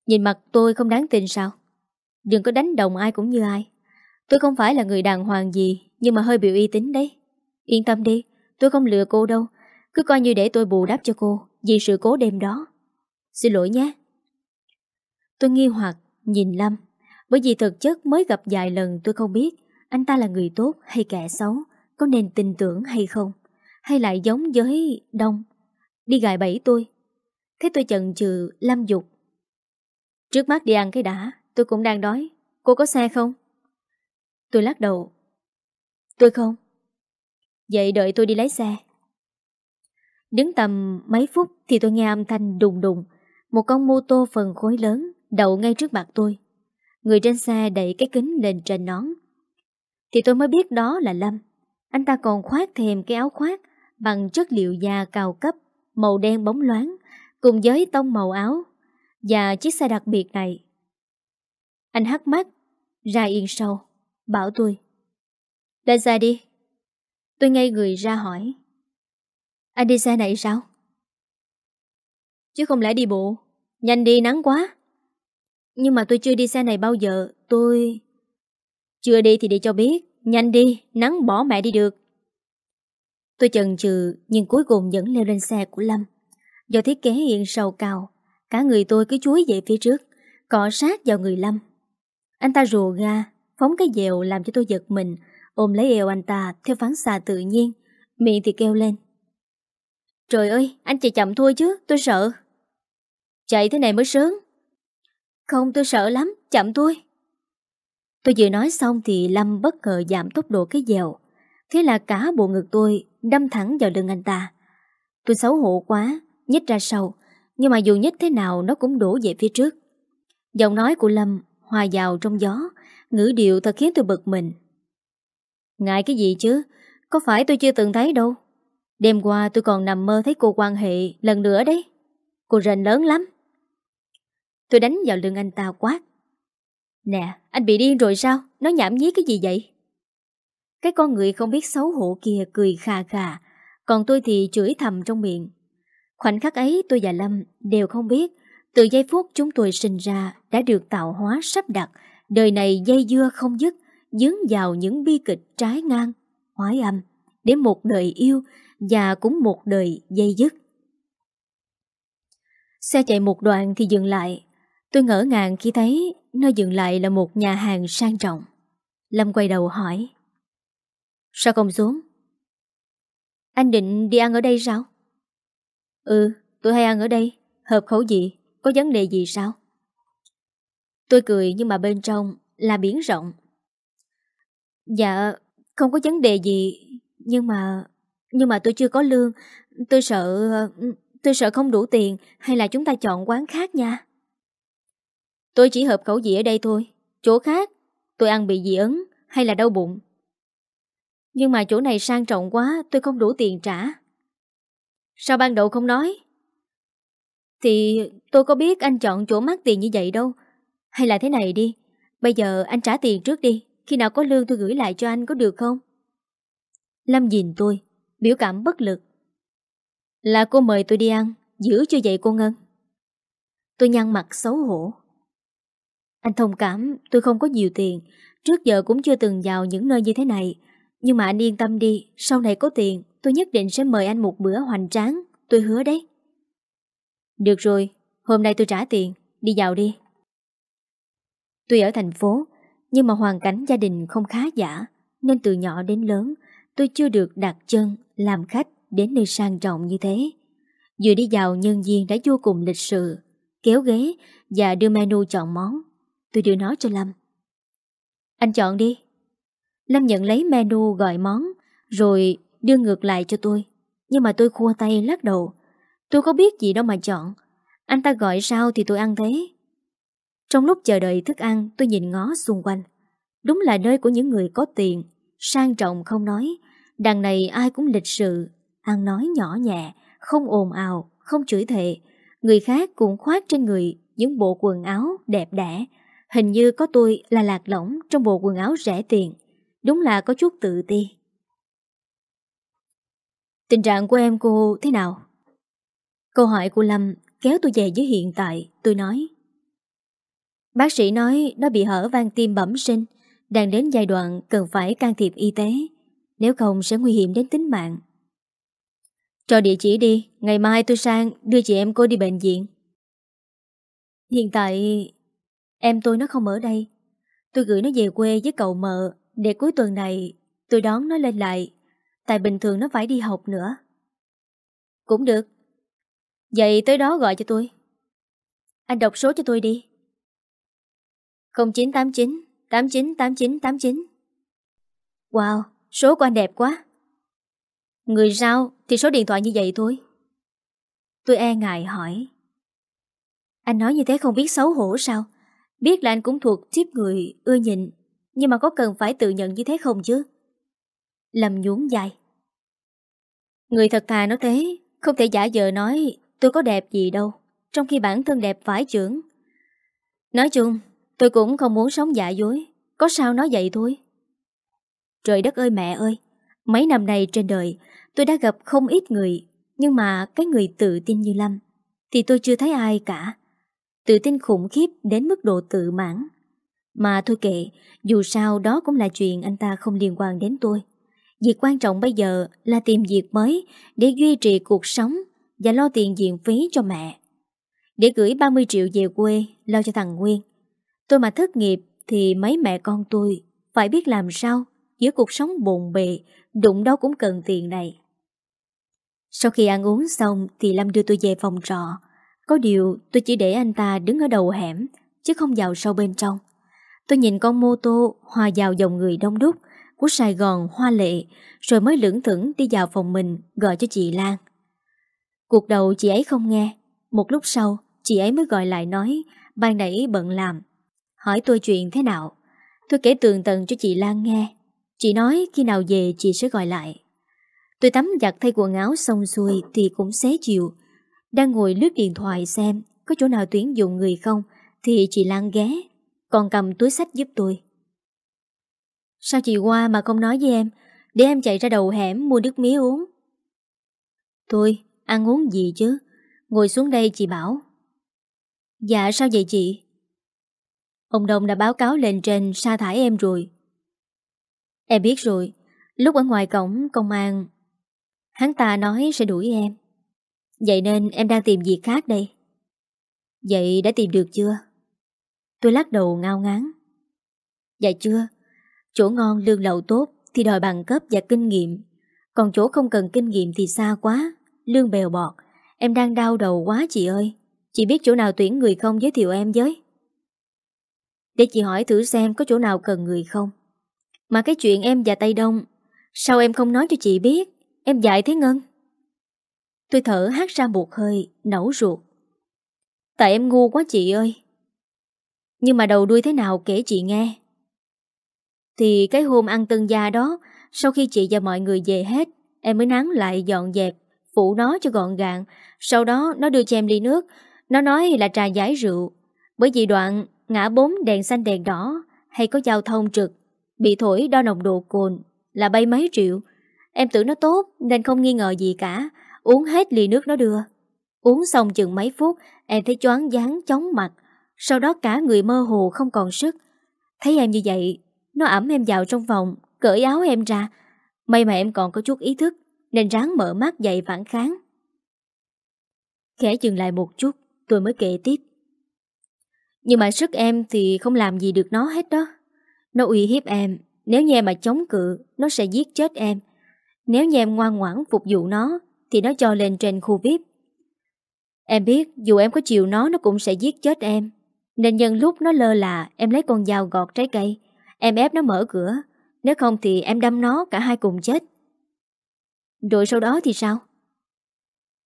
Nhìn mặt tôi không đáng tin sao? Đừng có đánh đồng ai cũng như ai. Tôi không phải là người đàng hoàng gì, nhưng mà hơi bị uy tín đấy. Yên tâm đi, tôi không lừa cô đâu. Cứ coi như để tôi bù đắp cho cô vì sự cố đêm đó. Xin lỗi nhé. Tôi nghi hoặc nhìn Lâm, bởi vì thực chất mới gặp vài lần tôi không biết anh ta là người tốt hay kẻ xấu, có nên tin tưởng hay không, hay lại giống với Đông, đi gài bẫy tôi. Thế tôi chần chừ Lâm dục. Trước mắt đi ăn cái đã, tôi cũng đang đói. Cô có xe không? Tôi lắc đầu. Tôi không. Vậy đợi tôi đi lấy xe. Đứng tầm mấy phút thì tôi nghe âm thanh đùng đùng. Một con mô tô phần khối lớn đậu ngay trước mặt tôi. Người trên xe đẩy cái kính lên trên nón. Thì tôi mới biết đó là Lâm. Anh ta còn khoác thêm cái áo khoác bằng chất liệu da cao cấp, màu đen bóng loáng, cùng với tông màu áo. Và chiếc xe đặc biệt này. Anh hắt mắt, ra yên sâu, bảo tôi. Lên xe đi. Tôi ngay người ra hỏi. Anh đi xe này sao? Chứ không lẽ đi bộ? Nhanh đi nắng quá. Nhưng mà tôi chưa đi xe này bao giờ. Tôi... Chưa đi thì đi cho biết. Nhanh đi, nắng bỏ mẹ đi được. Tôi chần chừ Nhưng cuối cùng vẫn leo lên xe của Lâm. Do thiết kế hiện sầu cao Cả người tôi cứ chuối về phía trước Cọ sát vào người Lâm. Anh ta rùa ga Phóng cái dèo làm cho tôi giật mình Ôm lấy eo anh ta theo phán xạ tự nhiên Miệng thì kêu lên. Trời ơi, anh chạy chậm thôi chứ, tôi sợ. Chạy thế này mới sớm. Không, tôi sợ lắm, chậm thôi. Tôi vừa nói xong thì Lâm bất ngờ giảm tốc độ cái dèo. Thế là cả bộ ngực tôi đâm thẳng vào lưng anh ta. Tôi xấu hổ quá, nhích ra sau. Nhưng mà dù nhích thế nào nó cũng đổ về phía trước. Giọng nói của Lâm hòa vào trong gió, ngữ điệu thật khiến tôi bực mình. Ngại cái gì chứ, có phải tôi chưa từng thấy đâu. Đêm qua tôi còn nằm mơ thấy cô quan hệ lần nữa đấy. Cô rền lớn lắm. Tôi đánh vào lưng anh ta quát. Nè, anh bị điên rồi sao? Nó nhảm nhí cái gì vậy? Cái con người không biết xấu hổ kia cười khà khà, còn tôi thì chửi thầm trong miệng. Khoảnh khắc ấy tôi và Lâm đều không biết, từ giây phút chúng tôi sinh ra đã được tạo hóa sắp đặt, đời này dây dưa không dứt, dướng vào những bi kịch trái ngang, hoái âm, để một đời yêu và cũng một đời dây dứt. Xe chạy một đoạn thì dừng lại. Tôi ngỡ ngàng khi thấy nơi dừng lại là một nhà hàng sang trọng. Lâm quay đầu hỏi. Sao không xuống? Anh định đi ăn ở đây sao? Ừ, tôi hay ăn ở đây. Hợp khẩu gì? Có vấn đề gì sao? Tôi cười nhưng mà bên trong là biển rộng. Dạ, không có vấn đề gì. Nhưng mà... Nhưng mà tôi chưa có lương. Tôi sợ... Tôi sợ không đủ tiền hay là chúng ta chọn quán khác nha. Tôi chỉ hợp khẩu vị ở đây thôi. Chỗ khác, tôi ăn bị dị ứng hay là đau bụng. Nhưng mà chỗ này sang trọng quá, tôi không đủ tiền trả. Sao ban đầu không nói? Thì tôi có biết anh chọn chỗ mắc tiền như vậy đâu. Hay là thế này đi, bây giờ anh trả tiền trước đi, khi nào có lương tôi gửi lại cho anh có được không? Lâm nhìn tôi, biểu cảm bất lực. Là cô mời tôi đi ăn, giữ cho vậy cô Ngân. Tôi nhăn mặt xấu hổ. Anh thông cảm, tôi không có nhiều tiền, trước giờ cũng chưa từng vào những nơi như thế này. Nhưng mà anh yên tâm đi, sau này có tiền, tôi nhất định sẽ mời anh một bữa hoành tráng, tôi hứa đấy. Được rồi, hôm nay tôi trả tiền, đi vào đi. Tuy ở thành phố, nhưng mà hoàn cảnh gia đình không khá giả, nên từ nhỏ đến lớn, tôi chưa được đặt chân làm khách đến nơi sang trọng như thế. Vừa đi vào nhân viên đã vô cùng lịch sự, kéo ghế và đưa menu chọn món. Tôi đưa nó cho Lâm. Anh chọn đi. Lâm nhận lấy menu gọi món, rồi đưa ngược lại cho tôi. Nhưng mà tôi khua tay lắc đầu. Tôi có biết gì đâu mà chọn. Anh ta gọi sao thì tôi ăn thế. Trong lúc chờ đợi thức ăn, tôi nhìn ngó xung quanh. Đúng là nơi của những người có tiền, sang trọng không nói. Đằng này ai cũng lịch sự, ăn nói nhỏ nhẹ, không ồn ào, không chửi thề. Người khác cũng khoác trên người những bộ quần áo đẹp đẽ. Hình như có tôi là lạc lõng trong bộ quần áo rẻ tiền. Đúng là có chút tự ti. Tình trạng của em cô thế nào? Câu hỏi của Lâm kéo tôi về với hiện tại, tôi nói. Bác sĩ nói nó bị hở van tim bẩm sinh, đang đến giai đoạn cần phải can thiệp y tế, nếu không sẽ nguy hiểm đến tính mạng. Cho địa chỉ đi, ngày mai tôi sang đưa chị em cô đi bệnh viện. Hiện tại em tôi nó không ở đây. Tôi gửi nó về quê với cậu mợ để cuối tuần này tôi đón nó lên lại. Tại bình thường nó phải đi học nữa. Cũng được. Vậy tới đó gọi cho tôi. Anh đọc số cho tôi đi. 0989 898989 Wow, số của anh đẹp quá. Người sao thì số điện thoại như vậy thôi. Tôi e ngại hỏi. Anh nói như thế không biết xấu hổ sao? Biết là anh cũng thuộc tiếp người ưa nhịn, nhưng mà có cần phải tự nhận như thế không chứ? Lâm nhuốn dài. Người thật thà nói thế, không thể giả vờ nói tôi có đẹp gì đâu, trong khi bản thân đẹp phải trưởng. Nói chung, tôi cũng không muốn sống giả dối, có sao nói vậy thôi. Trời đất ơi mẹ ơi, mấy năm nay trên đời tôi đã gặp không ít người, nhưng mà cái người tự tin như Lâm thì tôi chưa thấy ai cả. Tự tin khủng khiếp đến mức độ tự mãn. Mà thôi kệ, dù sao đó cũng là chuyện anh ta không liên quan đến tôi. Việc quan trọng bây giờ là tìm việc mới để duy trì cuộc sống và lo tiền viện phí cho mẹ. Để gửi 30 triệu về quê lo cho thằng Nguyên. Tôi mà thất nghiệp thì mấy mẹ con tôi phải biết làm sao giữa cuộc sống bồn bề, đụng đâu cũng cần tiền này. Sau khi ăn uống xong thì Lâm đưa tôi về phòng trọ. Có điều tôi chỉ để anh ta đứng ở đầu hẻm chứ không vào sâu bên trong. Tôi nhìn con mô tô hòa vào dòng người đông đúc của Sài Gòn hoa lệ rồi mới lưỡng thững đi vào phòng mình gọi cho chị Lan. Cuộc đầu chị ấy không nghe. Một lúc sau chị ấy mới gọi lại nói ban nãy bận làm. Hỏi tôi chuyện thế nào. Tôi kể tường tận cho chị Lan nghe. Chị nói khi nào về chị sẽ gọi lại. Tôi tắm giặt thay quần áo xong xuôi thì cũng xế chiều. Đang ngồi lướt điện thoại xem có chỗ nào tuyển dụng người không thì chị Lan ghé, còn cầm túi sách giúp tôi. Sao chị qua mà không nói với em, để em chạy ra đầu hẻm mua nước mía uống. tôi ăn uống gì chứ, ngồi xuống đây chị bảo. Dạ sao vậy chị? Ông Đông đã báo cáo lên trên sa thải em rồi. Em biết rồi, lúc ở ngoài cổng công an, hắn ta nói sẽ đuổi em. Vậy nên em đang tìm việc khác đây. Vậy đã tìm được chưa? Tôi lắc đầu ngao ngán. Dạ chưa. Chỗ ngon lương lậu tốt thì đòi bằng cấp và kinh nghiệm. Còn chỗ không cần kinh nghiệm thì xa quá Lương bèo bọt Em đang đau đầu quá chị ơi Chị biết chỗ nào tuyển người không giới thiệu em với để chị hỏi thử xem có chỗ nào cần người không. Mà cái chuyện em và Tây Đông, Sao em không nói cho chị biết? Em dạy thế Ngân. Tôi thở hát ra một hơi Nấu ruột. Tại em ngu quá chị ơi. Nhưng mà đầu đuôi thế nào kể chị nghe. Thì cái hôm ăn tân gia đó, Sau khi chị và mọi người về hết, Em mới nắng lại dọn dẹp Phụ nó cho gọn gàng. Sau đó nó đưa cho em ly nước. Nó nói là trà giải rượu. Bởi vì đoạn ngã bốn đèn xanh đèn đỏ, Hay có giao thông trực, Bị thổi đo nồng độ cồn Là bay mấy triệu. Em tưởng nó tốt, nên không nghi ngờ gì cả, Uống hết ly nước nó đưa. Uống xong chừng mấy phút, Em thấy choáng dáng chóng mặt, Sau đó cả người mơ hồ không còn sức. Thấy em như vậy, Nó ẩm em vào trong phòng Cởi áo em ra. May mà em còn có chút ý thức, Nên ráng mở mắt dậy phản kháng. Khẽ dừng lại một chút, Tôi mới kể tiếp. Nhưng mà sức em thì không làm gì được nó hết đó. Nó uy hiếp em. Nếu như em mà chống cự, Nó sẽ giết chết em. Nếu như em ngoan ngoãn phục vụ nó, Thì nó cho lên trên khu VIP Em biết, dù em có chịu nó Nó cũng sẽ giết chết em. Nên nhân lúc nó lơ là, Em lấy con dao gọt trái cây. Em ép nó mở cửa. Nếu không thì em đâm nó, cả hai cùng chết. Rồi sau đó thì sao?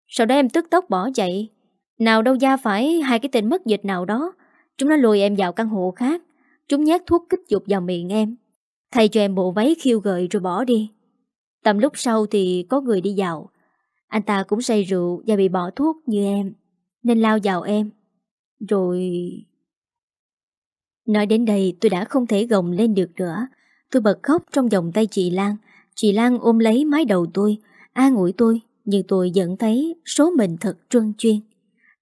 Sau đó em tức tốc bỏ chạy. Nào đâu ra phải hai cái tên mất dịch nào đó. Chúng nó lùi em vào căn hộ khác. Chúng nhét thuốc kích dục vào miệng em. Thay cho em bộ váy khiêu gợi rồi bỏ đi. Tầm lúc sau thì có người đi vào. Anh ta cũng say rượu và bị bỏ thuốc như em, Nên lao vào em. Rồi... Nói đến đây tôi đã không thể gồng lên được nữa. Tôi bật khóc trong vòng tay chị Lan. Chị Lan ôm lấy mái đầu tôi An ủi tôi, Nhưng tôi vẫn thấy số mình thật truân chuyên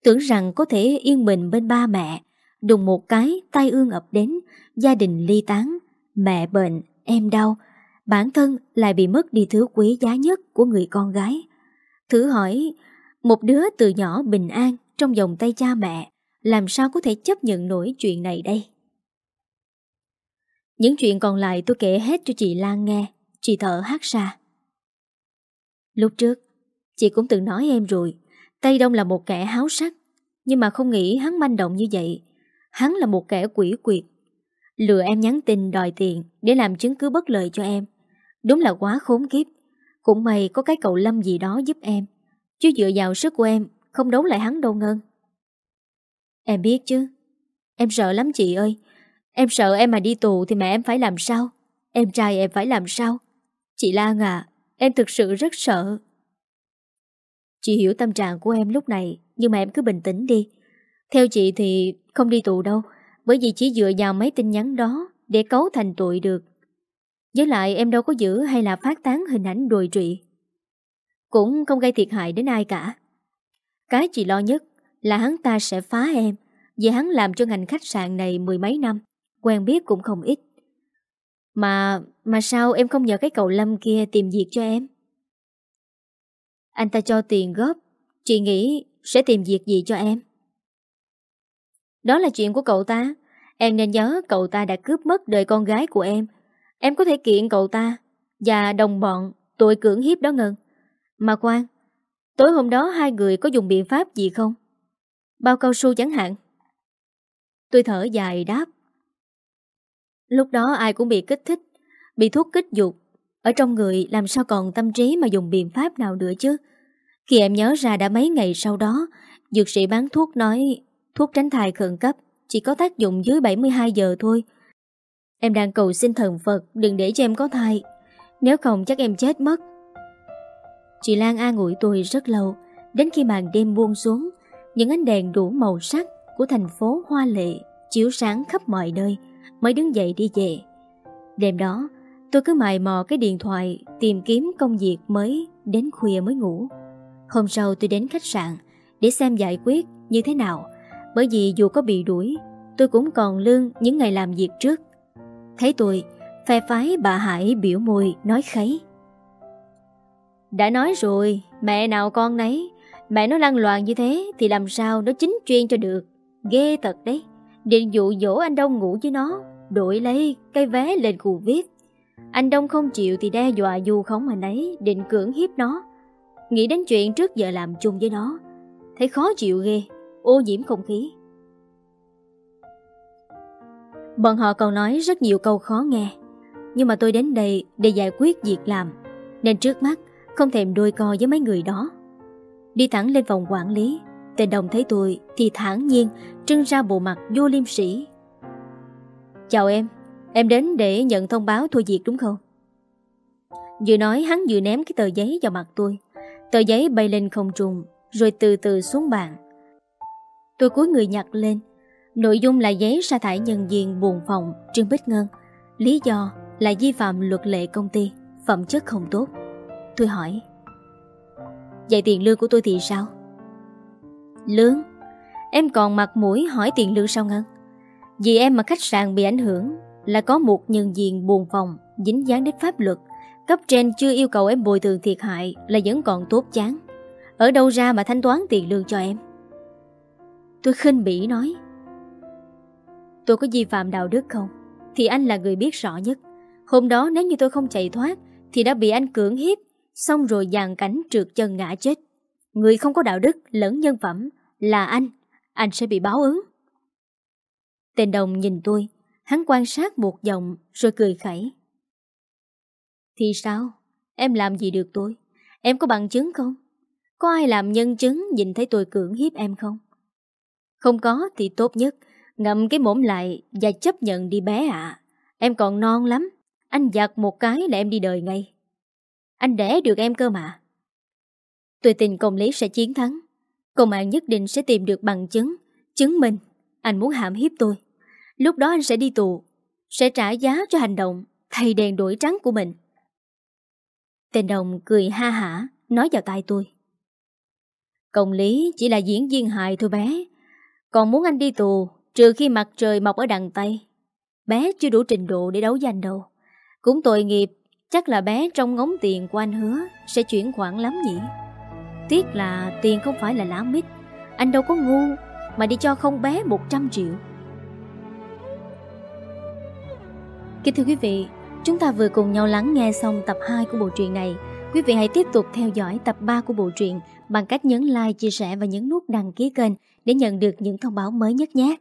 Tưởng rằng có thể yên bình bên ba mẹ. Đùng một cái tai ương ập đến Gia đình ly tán Mẹ bệnh, em đau Bản thân lại bị mất đi thứ quý giá nhất của người con gái Thử hỏi, một đứa từ nhỏ bình an trong vòng tay cha mẹ, làm sao có thể chấp nhận nổi chuyện này đây? Những chuyện còn lại tôi kể hết cho chị Lan nghe, chị thở hát ra. Lúc trước, chị cũng từng nói em rồi, Tây Đông là một kẻ háo sắc, nhưng mà không nghĩ hắn manh động như vậy. Hắn là một kẻ quỷ quyệt, lừa em nhắn tin đòi tiền để làm chứng cứ bất lợi cho em. Đúng là quá khốn kiếp. Cũng may có cái cậu Lâm gì đó giúp em. Chứ dựa vào sức của em Không đấu lại hắn đâu Ngân. Em biết chứ. Em sợ lắm chị ơi. Em sợ em mà đi tù thì mẹ em phải làm sao? Em trai em phải làm sao? Chị Lan à Em thực sự rất sợ. Chị hiểu tâm trạng của em lúc này Nhưng mà em cứ bình tĩnh đi. Theo chị thì không đi tù đâu, Bởi vì chỉ dựa vào mấy tin nhắn đó Để cấu thành tội được. Với lại em đâu có giữ hay là phát tán hình ảnh đồi trụy. Cũng không gây thiệt hại đến ai cả. Cái chị lo nhất là hắn ta sẽ phá em, Vì hắn làm cho ngành khách sạn này mười mấy năm, Quen biết cũng không ít. Mà mà sao em không nhờ cái cậu Lâm kia tìm việc cho em? Anh ta cho tiền góp, Chị nghĩ sẽ tìm việc gì cho em? Đó là chuyện của cậu ta. Em nên nhớ cậu ta đã cướp mất đời con gái của em. Em có thể kiện cậu ta Và đồng bọn tội cưỡng hiếp đó Ngân. Mà khoan Tối hôm đó hai người có dùng biện pháp gì không? Bao cao su chẳng hạn. Tôi thở dài đáp. Lúc đó ai cũng bị kích thích, Bị thuốc kích dục. Ở trong người làm sao còn tâm trí mà dùng biện pháp nào nữa chứ? Khi em nhớ ra đã mấy ngày sau đó, Dược sĩ bán thuốc nói Thuốc tránh thai khẩn cấp, Chỉ có tác dụng dưới 72 giờ thôi. Em đang cầu xin thần Phật, đừng để cho em có thai. Nếu không chắc em chết mất. Chị Lan an ủi tôi rất lâu. Đến khi màn đêm buông xuống, Những ánh đèn đủ màu sắc Của thành phố hoa lệ Chiếu sáng khắp mọi nơi Mới đứng dậy đi về. Đêm đó, tôi cứ mài mò cái điện thoại Tìm kiếm công việc mới Đến khuya mới ngủ. Hôm sau tôi đến khách sạn Để xem giải quyết như thế nào. Bởi vì dù có bị đuổi Tôi cũng còn lương những ngày làm việc trước Thấy tôi, phe phái bà Hải biểu môi nói khấy. Đã nói rồi, mẹ nào con nấy, mẹ nó lăn loạn như thế thì làm sao nó chính chuyên cho được. Ghê thật đấy, định dụ dỗ anh Đông ngủ với nó, đổi lấy cái vé lên khu viết Anh Đông không chịu thì đe dọa dù khống anh ấy Định cưỡng hiếp nó Nghĩ đến chuyện trước giờ làm chung với nó Thấy khó chịu ghê Ô nhiễm không khí. Bọn họ còn nói rất nhiều câu khó nghe, Nhưng mà tôi đến đây để giải quyết việc làm, Nên trước mắt không thèm đôi co với mấy người đó. Đi thẳng lên phòng quản lý, Tên đồng thấy tôi thì thản nhiên Trưng ra bộ mặt vô liêm sỉ. Chào em Em đến để nhận thông báo thôi việc đúng không? Vừa nói hắn vừa ném cái tờ giấy vào mặt tôi. Tờ giấy bay lên không trùng Rồi từ từ xuống bàn. Tôi cúi người nhặt lên Nội dung là giấy sa thải nhân viên buồn phòng, Trương Bích Ngân Lý do là vi phạm luật lệ công ty, Phẩm chất không tốt Tôi hỏi, Vậy tiền lương của tôi thì sao? Lương? Em còn mặt mũi hỏi tiền lương sao Ngân? Vì em mà khách sạn bị ảnh hưởng Là có một nhân viên buồn phòng Dính dáng đến pháp luật Cấp trên chưa yêu cầu em bồi thường thiệt hại Là vẫn còn tốt chán Ở đâu ra mà thanh toán tiền lương cho em Tôi khinh bỉ nói. Tôi có vi phạm đạo đức không? Thì anh là người biết rõ nhất. Hôm đó nếu như tôi không chạy thoát, Thì đã bị anh cưỡng hiếp, Xong rồi dàn cảnh trượt chân ngã chết. Người không có đạo đức lẫn nhân phẩm Là anh. Anh sẽ bị báo ứng. Tên đồng nhìn tôi. Hắn quan sát một giọng rồi cười khẩy. Thì sao? Em làm gì được tôi? Em có bằng chứng không? Có ai làm nhân chứng nhìn thấy tôi cưỡng hiếp em không? Không có thì tốt nhất. Ngậm cái mổm lại Và chấp nhận đi bé ạ. Em còn non lắm. Anh giặt một cái là em đi đời ngay. Anh đẻ được em cơ mà. Tôi tin công lý sẽ chiến thắng. Công an nhất định sẽ tìm được bằng chứng Chứng minh Anh muốn hãm hiếp tôi. Lúc đó anh sẽ đi tù, Sẽ trả giá cho hành động Thay đèn đổi trắng của mình. Tên đồng cười ha hả, Nói vào tai tôi. Công lý chỉ là diễn viên hài thôi bé. Còn muốn anh đi tù Trừ khi mặt trời mọc ở đằng Tây. Bé chưa đủ trình độ để đấu danh đâu. Cũng tội nghiệp Chắc là bé trong ngóng tiền của anh hứa Sẽ chuyển khoản lắm nhỉ? Tiếc là tiền không phải là lá mít. Anh đâu có ngu Mà đi cho không bé 100 triệu. Kính thưa quý vị Chúng ta vừa cùng nhau lắng nghe xong tập 2 của bộ truyện này. Quý vị hãy tiếp tục theo dõi tập 3 của bộ truyện Bằng cách nhấn like, chia sẻ và nhấn nút đăng ký kênh để nhận được những thông báo mới nhất nhé.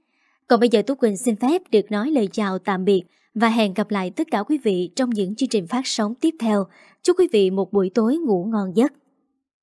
Còn bây giờ Tú Quỳnh xin phép được nói lời chào tạm biệt Và hẹn gặp lại tất cả quý vị trong những chương trình phát sóng tiếp theo. Chúc quý vị một buổi tối ngủ ngon giấc.